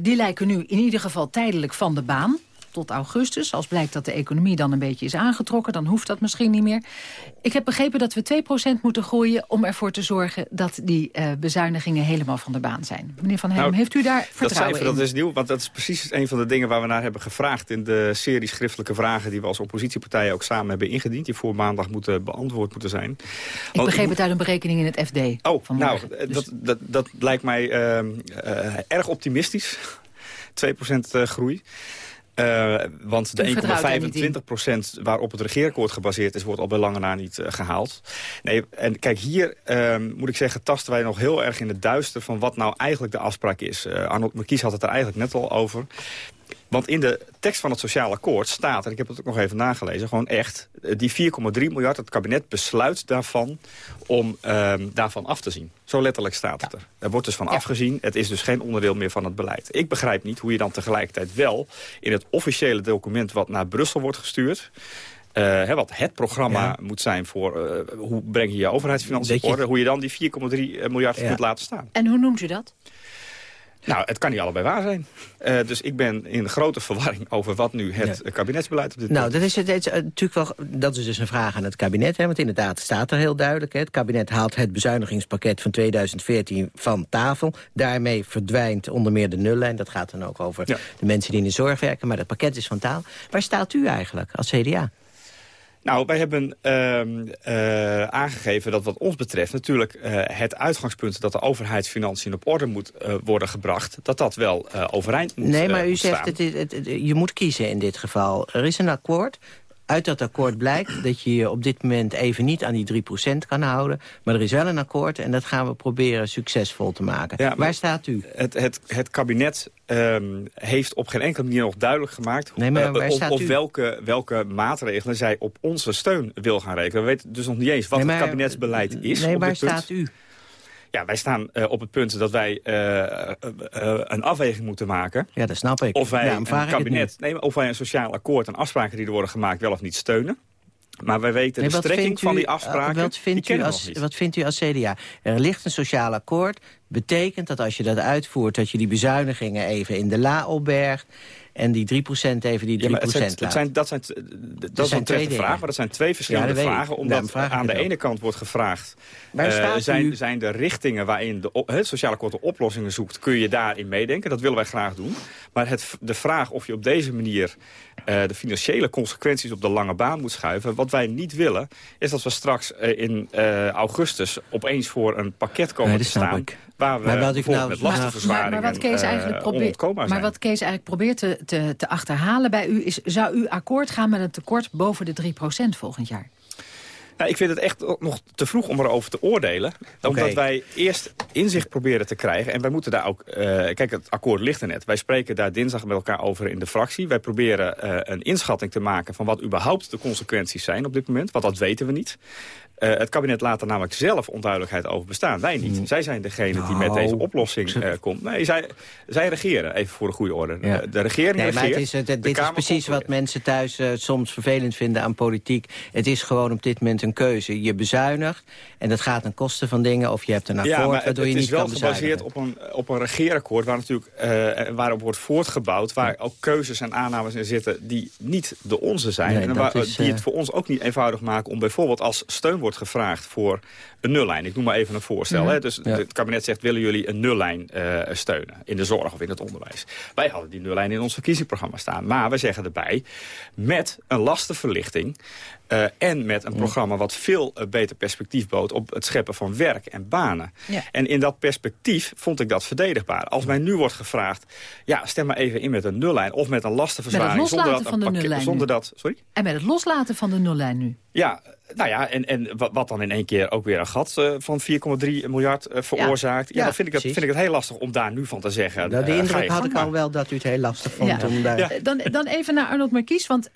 die lijken nu in ieder geval tijdelijk van de baan tot augustus. Als blijkt dat de economie dan een beetje is aangetrokken... dan hoeft dat misschien niet meer. Ik heb begrepen dat we 2% moeten groeien... om ervoor te zorgen dat die uh, bezuinigingen helemaal van de baan zijn. Meneer Van Heem, nou, heeft u daar vertrouwen dat in? Dat is nieuw, want dat is precies een van de dingen waar we naar hebben gevraagd... in de serie schriftelijke vragen die we als oppositiepartijen ook samen hebben ingediend... die voor maandag moeten beantwoord moeten zijn. Ik begreep het uit een berekening in het FD. Oh, nou, dus- dat, dat, dat lijkt mij uh, uh, erg optimistisch. 2% groei. Uh, want de 1,25 procent waarop het regeerakkoord gebaseerd is... wordt al bij lange na niet uh, gehaald. Nee, en kijk, hier uh, moet ik zeggen... tasten wij nog heel erg in het duister... van wat nou eigenlijk de afspraak is. Uh, Arnold Markies had het er eigenlijk net al over. Want in de tekst van het sociaal akkoord staat... en ik heb het ook nog even nagelezen... gewoon echt die 4,3 miljard, het kabinet besluit daarvan... om um, daarvan af te zien. Zo letterlijk staat het er. Er wordt dus van ja. afgezien. Het is dus geen onderdeel meer van het beleid. Ik begrijp niet hoe je dan tegelijkertijd wel... in het officiële document wat naar Brussel wordt gestuurd... Uh, hè, wat het programma ja. moet zijn voor uh, hoe breng je je overheidsfinanciën op orde... hoe je dan die 4,3 miljard ja. kunt laten staan. En hoe noemt u dat? Nou, het kan niet allebei waar zijn. Uh, dus ik ben in grote verwarring over wat nu het ja. kabinetsbeleid op dit nou, punt dat is, het, het is natuurlijk wel, dat is dus een vraag aan het kabinet. Hè, want inderdaad, staat er heel duidelijk. Hè, het kabinet haalt het bezuinigingspakket van 2014 van tafel. Daarmee verdwijnt onder meer de nullijn. Dat gaat dan ook over ja. de mensen die in de zorg werken. Maar dat pakket is van tafel. Waar staat u eigenlijk als CDA? Nou, wij hebben uh, uh, aangegeven dat wat ons betreft natuurlijk uh, het uitgangspunt dat de overheidsfinanciën op orde moet uh, worden gebracht, dat dat wel overeind moet Nee, maar u zegt het, het, het, je moet kiezen in dit geval. Er is een akkoord. Uit dat akkoord blijkt dat je je op dit moment even niet aan die 3% kan houden. Maar er is wel een akkoord en dat gaan we proberen succesvol te maken. Ja, Waar staat u? Het, het, het kabinet um, heeft op geen enkele manier nog duidelijk gemaakt... Nee, maar waar uh, staat op, welke, welke maatregelen zij op onze steun wil gaan rekenen. We weten dus nog niet eens wat nee, maar, het kabinetsbeleid is. Nee, op waar dit punt. staat u? Ja, wij staan uh, op het punt dat wij uh, uh, een afweging moeten maken. Ja, dat snap ik. Of wij ja, een kabinet, nee, of wij een sociaal akkoord en afspraken die er worden gemaakt wel of niet steunen. Maar wij weten nee, de strekking u, van die afspraken, wat vindt, die u als, wat vindt u als CDA? Er ligt een sociaal akkoord. Betekent dat als je dat uitvoert... dat je die bezuinigingen even in de la opbergt... en die 3% even die 3% ja, het zijn, laat. Het zijn, dat zijn, dat is een terechte vraag, maar dat zijn twee verschillende ja, vragen. Omdat aan de ene kant wordt gevraagd... Uh, zijn, zijn de richtingen waarin de, het sociale de oplossingen zoekt... kun je daarin meedenken? Dat willen wij graag doen. Maar het, de vraag of je op deze manier... Uh, de financiële consequenties op de lange baan moet schuiven... wat wij niet willen, is dat we straks uh, in augustus... opeens voor een pakket komen nee, te staan... Ik. Waar we maar wat ik nou, met lastenverzwaringen maar, maar wat Kees eigenlijk probeert, maar wat Kees eigenlijk probeert te, te, te achterhalen bij u... is zou u akkoord gaan met een tekort boven de 3% volgend jaar? Nou, ik vind het echt nog te vroeg om erover te oordelen. Okay. Omdat wij eerst inzicht proberen te krijgen. En wij moeten daar ook... Uh, kijk, het akkoord ligt er net. Wij spreken daar dinsdag met elkaar over in de fractie. Wij proberen uh, een inschatting te maken van wat überhaupt de consequenties zijn op dit moment. Want dat weten we niet. Uh, het kabinet laat er namelijk zelf onduidelijkheid over bestaan. Wij niet. Mm. Zij zijn degene die met deze oplossing uh, komt. Nee, zij, zij regeren, even voor de goede orde. Ja. Uh, de regering nee, regeert. Maar het is, dit is precies wat mensen thuis soms vervelend vinden aan politiek. Het is gewoon op dit moment een keuze. Je bezuinigt en dat gaat ten koste van dingen. Of je hebt een akkoord ja, maar waardoor het, je niet kan bezuinigen. Het is wel gebaseerd op een, op een regeerakkoord... Waar natuurlijk, waarop wordt voortgebouwd. Waar ook keuzes en aannames in zitten die niet de onze zijn. Nee, en waar, is, die het voor ons ook niet eenvoudig maken... om bijvoorbeeld als steun wordt gevraagd voor een nullijn. Ik noem maar even een voorstel. Hè? Dus ja. het kabinet zegt, willen jullie een nullijn uh, steunen? In de zorg of in het onderwijs. Wij hadden die nullijn in ons verkiezingsprogramma staan. Maar we zeggen erbij, met een lastenverlichting... Uh, en met een programma wat veel uh, beter perspectief bood... op het scheppen van werk en banen. Ja. En in dat perspectief vond ik dat verdedigbaar. Als mij nu wordt gevraagd... ja, stem maar even in met een nullijn of met een lastenverzwaring... zonder dat, van de nullijn zonder dat Sorry? En met het loslaten van de nullijn nu? Ja, nou ja, en, en wat, dan in één keer ook weer een gat uh, van 4,3 miljard uh, veroorzaakt. Ja, ja, ja dan vind ik, het, vind ik het heel lastig om daar nu van te zeggen. Nou, de uh, indruk had ik al wel dat u het heel lastig vond. Ja. Om daar... ja. dan, dan even naar Arnold Markies, want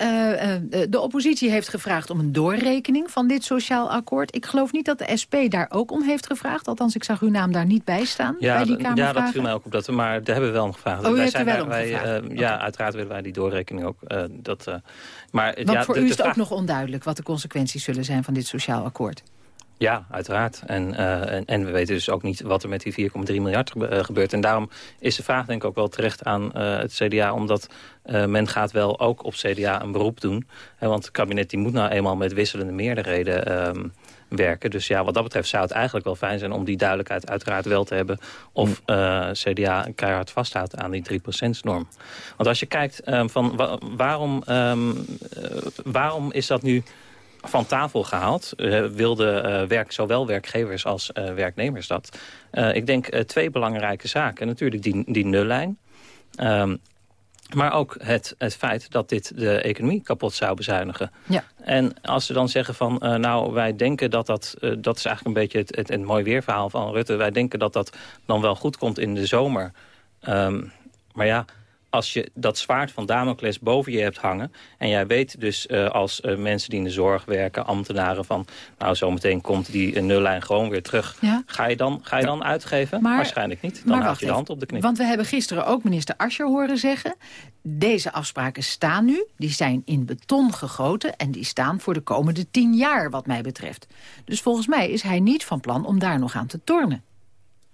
de oppositie heeft gevraagd om een doorrekening van dit sociaal akkoord. Ik geloof niet dat de SP daar ook om heeft gevraagd. Althans, ik zag uw naam daar niet bij staan. Ja, bij die ja dat viel mij ook op. Dat, maar daar hebben we wel om gevraagd. Oh, wij zijn wel wij, om wij. Uh, ja, uiteraard willen wij die doorrekening ook. Uh, dat, uh, maar, Want ja, voor de, u is het vraag... ook nog onduidelijk wat de consequenties zullen zijn van dit sociaal akkoord. Ja, uiteraard. En, uh, en, en, we weten dus ook niet wat er met die 4,3 miljard gebeurt. En daarom is de vraag denk ik ook wel terecht aan uh, het CDA... omdat uh, men gaat wel ook op CDA een beroep doen. want het kabinet die moet nou eenmaal met wisselende meerderheden... Um, werken. Dus ja, wat dat betreft zou het eigenlijk wel fijn zijn... om die duidelijkheid uiteraard wel te hebben... of uh, CDA keihard vasthoudt aan die 3%-norm. Want als je kijkt um, van wa waarom, um, uh, waarom is dat nu van tafel gehaald. Uh, wilden uh, werk, zowel werkgevers als uh, werknemers dat. ik denk twee belangrijke zaken. Natuurlijk die, die nullijn. Um, maar ook het, het feit dat dit de economie kapot zou bezuinigen. Ja. En als ze dan zeggen van, uh, nou, wij denken dat dat... Uh, dat is eigenlijk een beetje het, het, het mooi weerverhaal van Rutte. Wij denken dat dat dan wel goed komt in de zomer. Um, maar ja, als je dat zwaard van Damocles boven je hebt hangen... en jij weet dus uh, als uh, mensen die in de zorg werken, ambtenaren... van nou, zometeen komt die nullijn gewoon weer terug. Ja. Ga je dan, ga je dan uitgeven? Maar, Waarschijnlijk niet. Dan houd je de hand op de knip. Want we hebben gisteren ook minister Ascher horen zeggen... deze afspraken staan nu, die zijn in beton gegoten... en die staan voor de komende tien jaar wat mij betreft. Dus volgens mij is hij niet van plan om daar nog aan te tornen.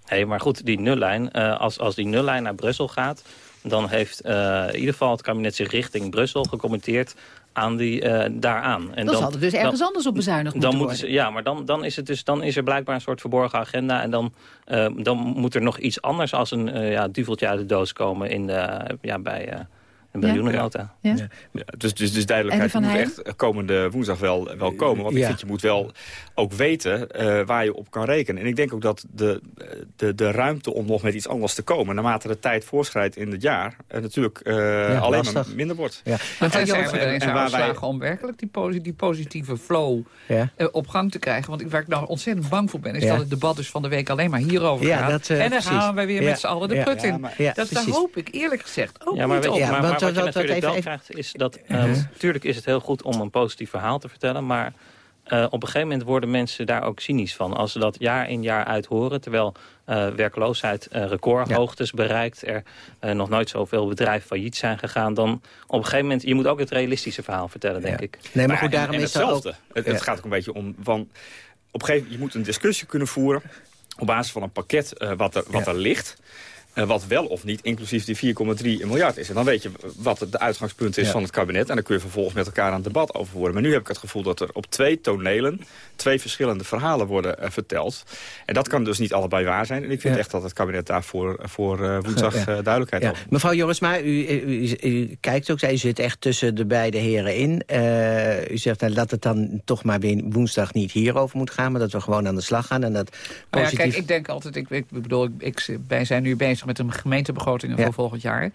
Nee, maar goed, die nullijn, uh, als, als die nullijn naar Brussel gaat dan heeft uh, in ieder geval het kabinet zich richting Brussel gecommenteerd aan die, uh, daaraan. En dan, dan zal er dus ergens anders op bezuinigd dan moeten worden. Ze, ja, maar dan, dan, is het dus, dan is er blijkbaar een soort verborgen agenda... en dan, uh, dan moet er nog iets anders als een uh, ja, duveltje uit de doos komen in de, ja, bij... Een miljoenennota. Ja. Ja. Ja, dus, dus, dus duidelijkheid moet echt komende woensdag wel, wel komen. Want ik vind je moet wel ook weten uh, waar je op kan rekenen. En ik denk ook dat de, de, de ruimte om nog met iets anders te komen... naarmate de tijd voorschrijdt in het jaar... Uh, natuurlijk uh, ja, alleen lastig. maar minder wordt. Ja. Maar en, zijn we erin zou slagen om werkelijk die, posi die positieve flow ja. op gang te krijgen. Want waar ik nou ontzettend bang voor ben... is dat het debat dus van de week alleen maar hierover gaat. Dat, en dan gaan we weer met z'n allen de put in. Dat daar hoop ik eerlijk gezegd ook niet op wat je natuurlijk even, wel even... krijgt is dat... Uh, uh -huh. Natuurlijk is het heel goed om een positief verhaal te vertellen... maar uh, op een gegeven moment worden mensen daar ook cynisch van. Als ze dat jaar in jaar uit horen... terwijl uh, werkloosheid uh, recordhoogtes ja. bereikt... er nog nooit zoveel bedrijven failliet zijn gegaan... dan op een gegeven moment... je moet ook het realistische verhaal vertellen, denk ja. ik. Nee, maar, maar goed, daarom en, en is hetzelfde. Ook, het, het gaat ook een beetje om... Van, op een gegeven moment, je moet een discussie kunnen voeren... op basis van een pakket wat, er, wat er ligt... Uh, wat wel of niet inclusief die 4,3 miljard is. En dan weet je wat het de uitgangspunt is ja. van het kabinet. En dan kun je vervolgens met elkaar aan het debat over worden. Maar nu heb ik het gevoel dat er op twee tonelen... twee verschillende verhalen worden uh, verteld. En dat kan dus niet allebei waar zijn. En ik vind ja. echt dat het kabinet daarvoor voor uh, woensdag duidelijkheid ja. Mevrouw Jorisma, u, u, u, u, kijkt ook, u zit echt tussen de beide heren in. u zegt nou, dat het dan toch maar weer woensdag niet hierover moet gaan... maar dat we gewoon aan de slag gaan. En dat positief... ja, kijk, ik denk altijd, ik, ik bedoel, ik, ik, wij zijn nu bezig met een gemeentebegrotingen ja. voor volgend jaar.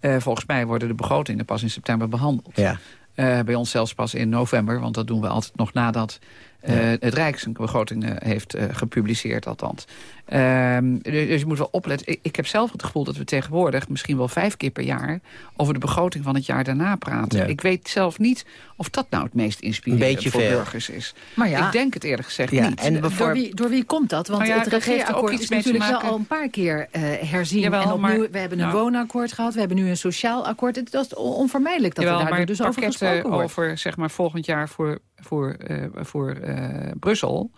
Uh, volgens mij worden de begrotingen pas in september behandeld. Ja. Uh, bij ons zelfs pas in november, want dat doen we altijd nog nadat uh, ja. het Rijk zijn begrotingen heeft gepubliceerd althans. Um, dus je moet wel opletten. Ik, ik, heb zelf het gevoel dat we tegenwoordig misschien wel vijf keer per jaar... over de begroting van het jaar daarna praten. Ja. Ik weet zelf niet of dat nou het meest inspirerend voor veel. burgers is. Maar ja, ik denk het eerlijk gezegd ja, niet. En door, wie, door wie komt dat? Want nou ja, het regeerakkoord is natuurlijk wel al een paar keer uh, herzien. Jawel, en opnieuw, maar, we hebben een nou, woonakkoord gehad, we hebben nu een sociaal akkoord. Het is onvermijdelijk dat jawel, er daar dus over gesproken wordt. over zeg maar, volgend jaar voor, voor, uh, voor uh, Brussel...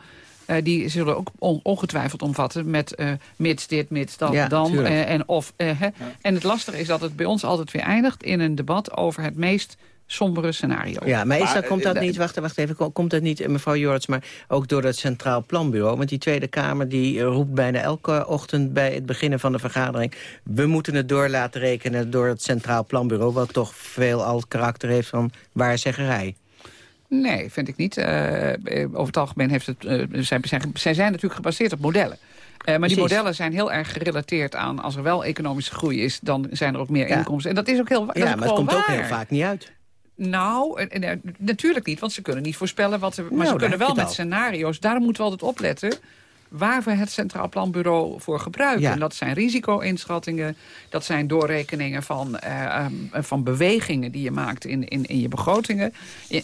Uh, die zullen ook on ongetwijfeld omvatten met uh, mits dit, mits dat, ja, dan. Uh, en, of, ja. en het lastige is dat het bij ons altijd weer eindigt in een debat over het meest sombere scenario. Ja, maar, is dat, komt dat niet, wacht, wacht even, komt dat niet, mevrouw Jorts, maar ook door het Centraal Planbureau? Want die Tweede Kamer die roept bijna elke ochtend bij het beginnen van de vergadering... we moeten het door laten rekenen door het Centraal Planbureau... wat toch veel al karakter heeft van waarzeggerij. Nee, vind ik niet. Uh, over het algemeen heeft het, uh, zijn, zijn, zij zijn natuurlijk gebaseerd op modellen. Uh, maar Precies. die modellen zijn heel erg gerelateerd aan... als er wel economische groei is, dan zijn er ook meer Ja. inkomsten. En dat is ook heel Ja, maar het komt waar. ook heel vaak niet uit. Nou, natuurlijk niet, want ze kunnen niet voorspellen wat er... Maar Nou, ze daar kunnen wel met al. scenario's. Daarom moeten we altijd opletten waar we het Centraal Planbureau voor gebruiken. Ja. En dat zijn risico-inschattingen, dat zijn doorrekeningen van, eh, um, van bewegingen die je maakt in, in, in je begrotingen.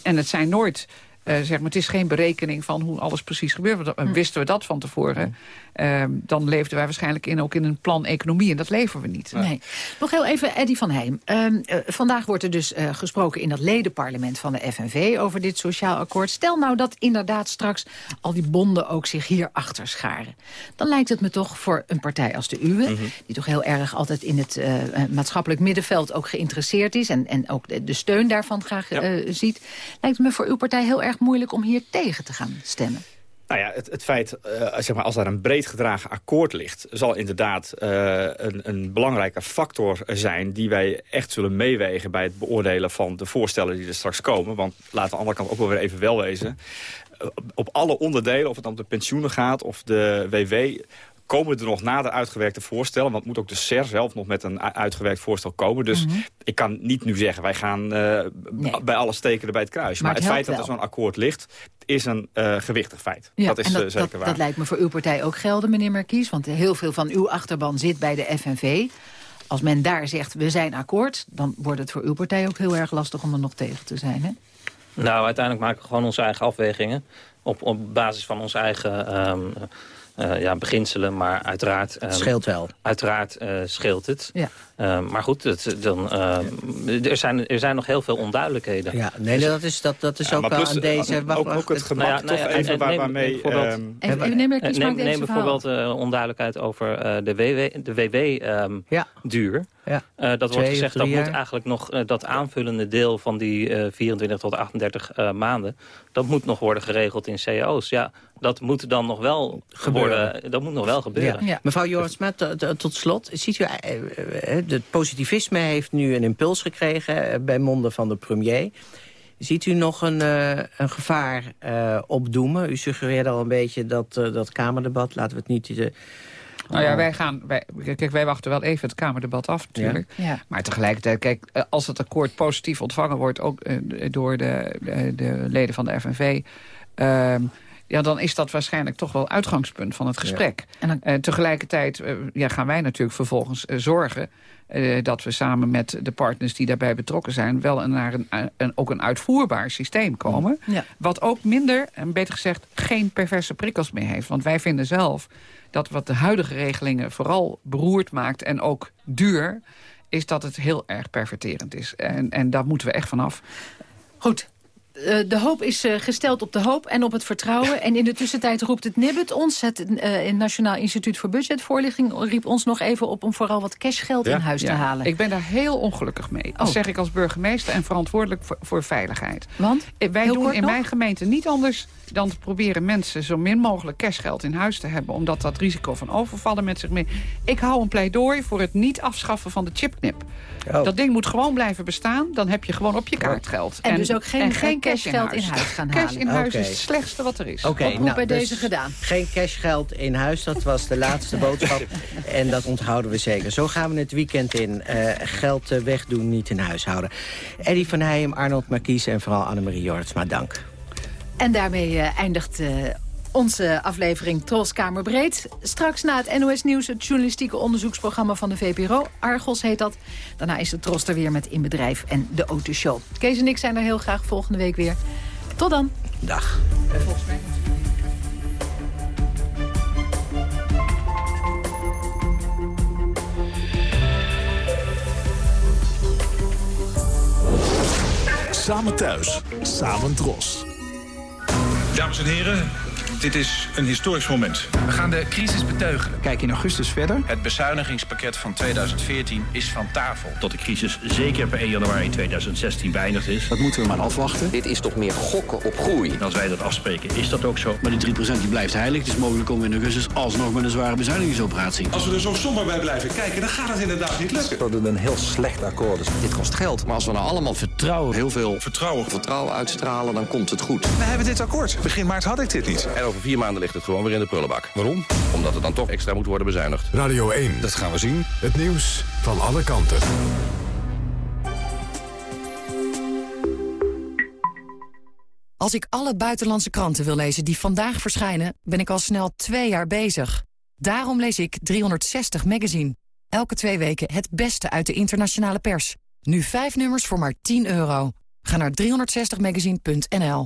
En het zijn nooit zeg maar, het is geen berekening van hoe alles precies gebeurt. Want, Hm. Wisten we dat van tevoren, ehm, dan leefden wij waarschijnlijk in, ook in een plan economie. En dat leven we niet. Nee. Nog heel even, Eddy van Heem. Ehm, eh, vandaag wordt er dus eh, gesproken in dat ledenparlement van de FNV... over dit sociaal akkoord. Stel nou dat inderdaad straks al die bonden ook zich hier achter scharen. Dan lijkt het me toch voor een partij als de uwe... Mhm. die toch heel erg altijd in het eh, maatschappelijk middenveld ook geïnteresseerd is... en, en ook de, de steun daarvan graag eh, ziet... lijkt het me voor uw partij heel erg moeilijk om hier tegen te gaan stemmen. Nou ja, het, het feit, eh, zeg maar, als daar een breed gedragen akkoord ligt... zal inderdaad eh, een, een belangrijke factor zijn... die wij echt zullen meewegen bij het beoordelen van de voorstellen die er straks komen. Want laten we aan de andere kant ook wel weer even wel wezen. Eh, op alle onderdelen, of het dan om de pensioenen gaat of de WW komen er nog nader uitgewerkte voorstellen. Want moet ook de SER zelf nog met een uitgewerkt voorstel komen. Dus Mhm. ik kan niet nu zeggen, wij gaan eh, bij alle steken er bij het kruis. Maar Maar, het het feit dat er zo'n akkoord ligt, is een eh, gewichtig feit. Ja, dat is en dat, eh, zeker dat, waar. dat lijkt me voor uw partij ook gelden, meneer Merkies. Want heel veel van uw achterban zit bij de FNV. Als men daar zegt, we zijn akkoord... dan wordt het voor uw partij ook heel erg lastig om er nog tegen te zijn, hè? Nou, uiteindelijk maken we gewoon onze eigen afwegingen. Op, op basis van onze eigen ehm, eh, ja, beginselen. Maar uiteraard... ehm, scheelt wel. Uiteraard eh, scheelt het. Ja. Ehm, maar goed, het, dan, ehm, er, zijn, er zijn nog heel veel onduidelijkheden. Ja, nee, dat is, dat, dat is Ja, ook wel plus, aan deze... eh, wacht, ook- wacht, ook het gemak Nou ja, toch nou ja, even en- waar- neem- waarmee, bijvoorbeeld- ehm, Even- neem Eh, neem, neem bijvoorbeeld eh, onduidelijkheid over eh, de WW, de WW ehm, duur. Ja. Eh, dat Twee wordt gezegd, dat moet eigenlijk nog eh, dat aanvullende deel van die eh, 24 tot 38 eh, maanden, dat moet nog worden geregeld in CO's. Ja, dat moet dan nog wel Gebeuren. worden. Dat moet nog wel gebeuren. Ja. Mevrouw Jorisma, tot, slot. Ziet u, eh, eh, het positivisme heeft nu een impuls gekregen eh, bij monden van de premier. Ziet u nog een, eh, een gevaar eh, opdoemen? U suggereerde al een beetje dat, eh, dat Kamerdebat. Laten we het niet... eh, Nou ja, wij gaan. Wij, kijk, wij wachten wel even het Kamerdebat af, natuurlijk. Ja. Ja. Maar tegelijkertijd, kijk, eh, als het akkoord positief ontvangen wordt, ook eh, door de, de, de leden van de FNV. ehm, ja, dan is dat waarschijnlijk toch wel uitgangspunt van het gesprek. En Eh, tegelijkertijd eh, ja, gaan wij natuurlijk vervolgens eh, zorgen... eh, dat we samen met de partners die daarbij betrokken zijn... wel een- naar een, een, ook een uitvoerbaar systeem komen. Ja. Wat ook minder, en beter gezegd, geen perverse prikkels meer heeft. Want wij vinden zelf dat wat de huidige regelingen vooral beroerd maakt... en ook duur, is dat het heel erg perverterend is. En, en daar moeten we echt vanaf. Goed. Eh, de hoop is eh, gesteld op de hoop en op het vertrouwen. En in de tussentijd roept het Nibbet ons, het eh, Nationaal Instituut voor Budgetvoorlichting... riep ons nog even op om vooral wat cashgeld in huis te Ja. halen. Ik ben daar heel ongelukkig mee. Dat Oh. zeg ik als burgemeester en verantwoordelijk voor, voor veiligheid. Want? Wij Heel doen in nog? mijn gemeente niet anders dan te proberen mensen zo min mogelijk cashgeld in huis te hebben. Omdat dat risico van overvallen met zich mee. Ik hou een pleidooi voor het niet afschaffen van de chipknip. Oh. Dat ding moet gewoon blijven bestaan. Dan heb je gewoon op je kaart geld. En dus ook geen- en geen cashgeld in huis gaan Cash halen. in huis is het slechtste wat er is. Oké, Oproep nou, bij dus deze gedaan. Geen cashgeld in huis, dat was de laatste boodschap. En dat onthouden we zeker. Zo gaan we het weekend in. Eh, geld eh, wegdoen, niet in huis houden. Eddie van Heijem, Arnold Markies en vooral Annemarie Jortsma, dank. En daarmee eh, eindigt eh, onze aflevering Tros Kamerbreed. Straks na het NOS Nieuws het journalistieke onderzoeksprogramma van de VPRO. Argos heet dat. Daarna is de Tros er weer met In Bedrijf en de Autoshow. Kees en ik zijn er heel graag volgende week weer. Tot dan. Dag. Samen thuis, samen dros. Dames en heren, dit is een historisch moment. We gaan de crisis beteugelen. Kijk in augustus verder. Het bezuinigingspakket van 2014 is van tafel. Dat de crisis zeker per 1 januari 2016 beëindigd is. Dat moeten we maar afwachten. Dit is toch meer gokken op groei. En als wij dat afspreken, is dat ook zo. Maar die 3% die blijft heilig. Het is mogelijk om in augustus alsnog met een zware bezuinigingsoperatie. Als we er zo somber bij blijven kijken, dan gaat het inderdaad niet lukken. Dat het een heel slecht akkoord is. Dit kost geld. Maar als we nou allemaal vertrouwen, heel veel vertrouwen, vertrouwen uitstralen, dan komt het goed. We hebben dit akkoord. Begin maart had ik dit niet. En over vier maanden ligt het gewoon weer in de prullenbak. Waarom? Omdat het dan toch extra moet worden bezuinigd. Radio 1. Dat gaan we zien. Het nieuws van alle kanten. Als ik alle buitenlandse kranten wil lezen die vandaag verschijnen... ben ik al snel twee jaar bezig. Daarom lees ik 360 Magazine. Elke twee weken het beste uit de internationale pers. Nu vijf nummers voor maar 10 euro. Ga naar 360magazine.nl.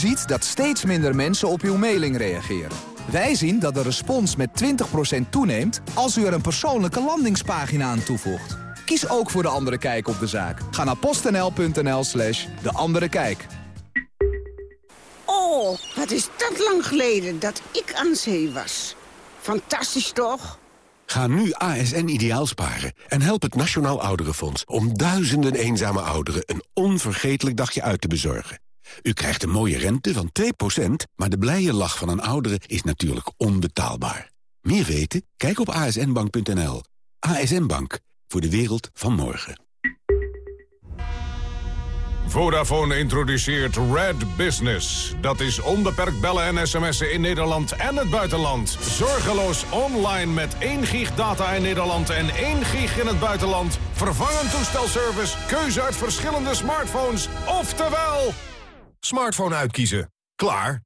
Ziet dat steeds minder mensen op uw mailing reageren. Wij zien dat de respons met 20% toeneemt als u er een persoonlijke landingspagina aan toevoegt. Kies ook voor De Andere Kijk op de zaak. Ga naar postnl.nl slash De Andere Kijk. Oh, wat is dat lang geleden dat ik aan zee was. Fantastisch toch? Ga nu ASN ideaal sparen en help het Nationaal Ouderenfonds... om duizenden eenzame ouderen een onvergetelijk dagje uit te bezorgen. U krijgt een mooie rente van 2%, maar de blije lach van een oudere is natuurlijk onbetaalbaar. Meer weten? Kijk op asnbank.nl. ASN Bank, voor de wereld van morgen. Vodafone introduceert Red Business. Dat is onbeperkt bellen en sms'en in Nederland en het buitenland. Zorgeloos online met 1 gig data in Nederland en 1 gig in het buitenland. Vervangend toestelservice, keuze uit verschillende smartphones. Oftewel... Smartphone uitkiezen. Klaar.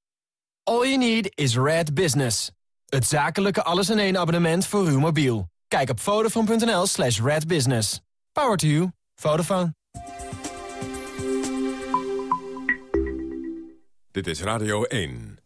All you need is Red Business. Het zakelijke alles-in-één abonnement voor uw mobiel. Kijk op vodafone.nl slash redbusiness. Power to you. Vodafone. Dit is Radio 1.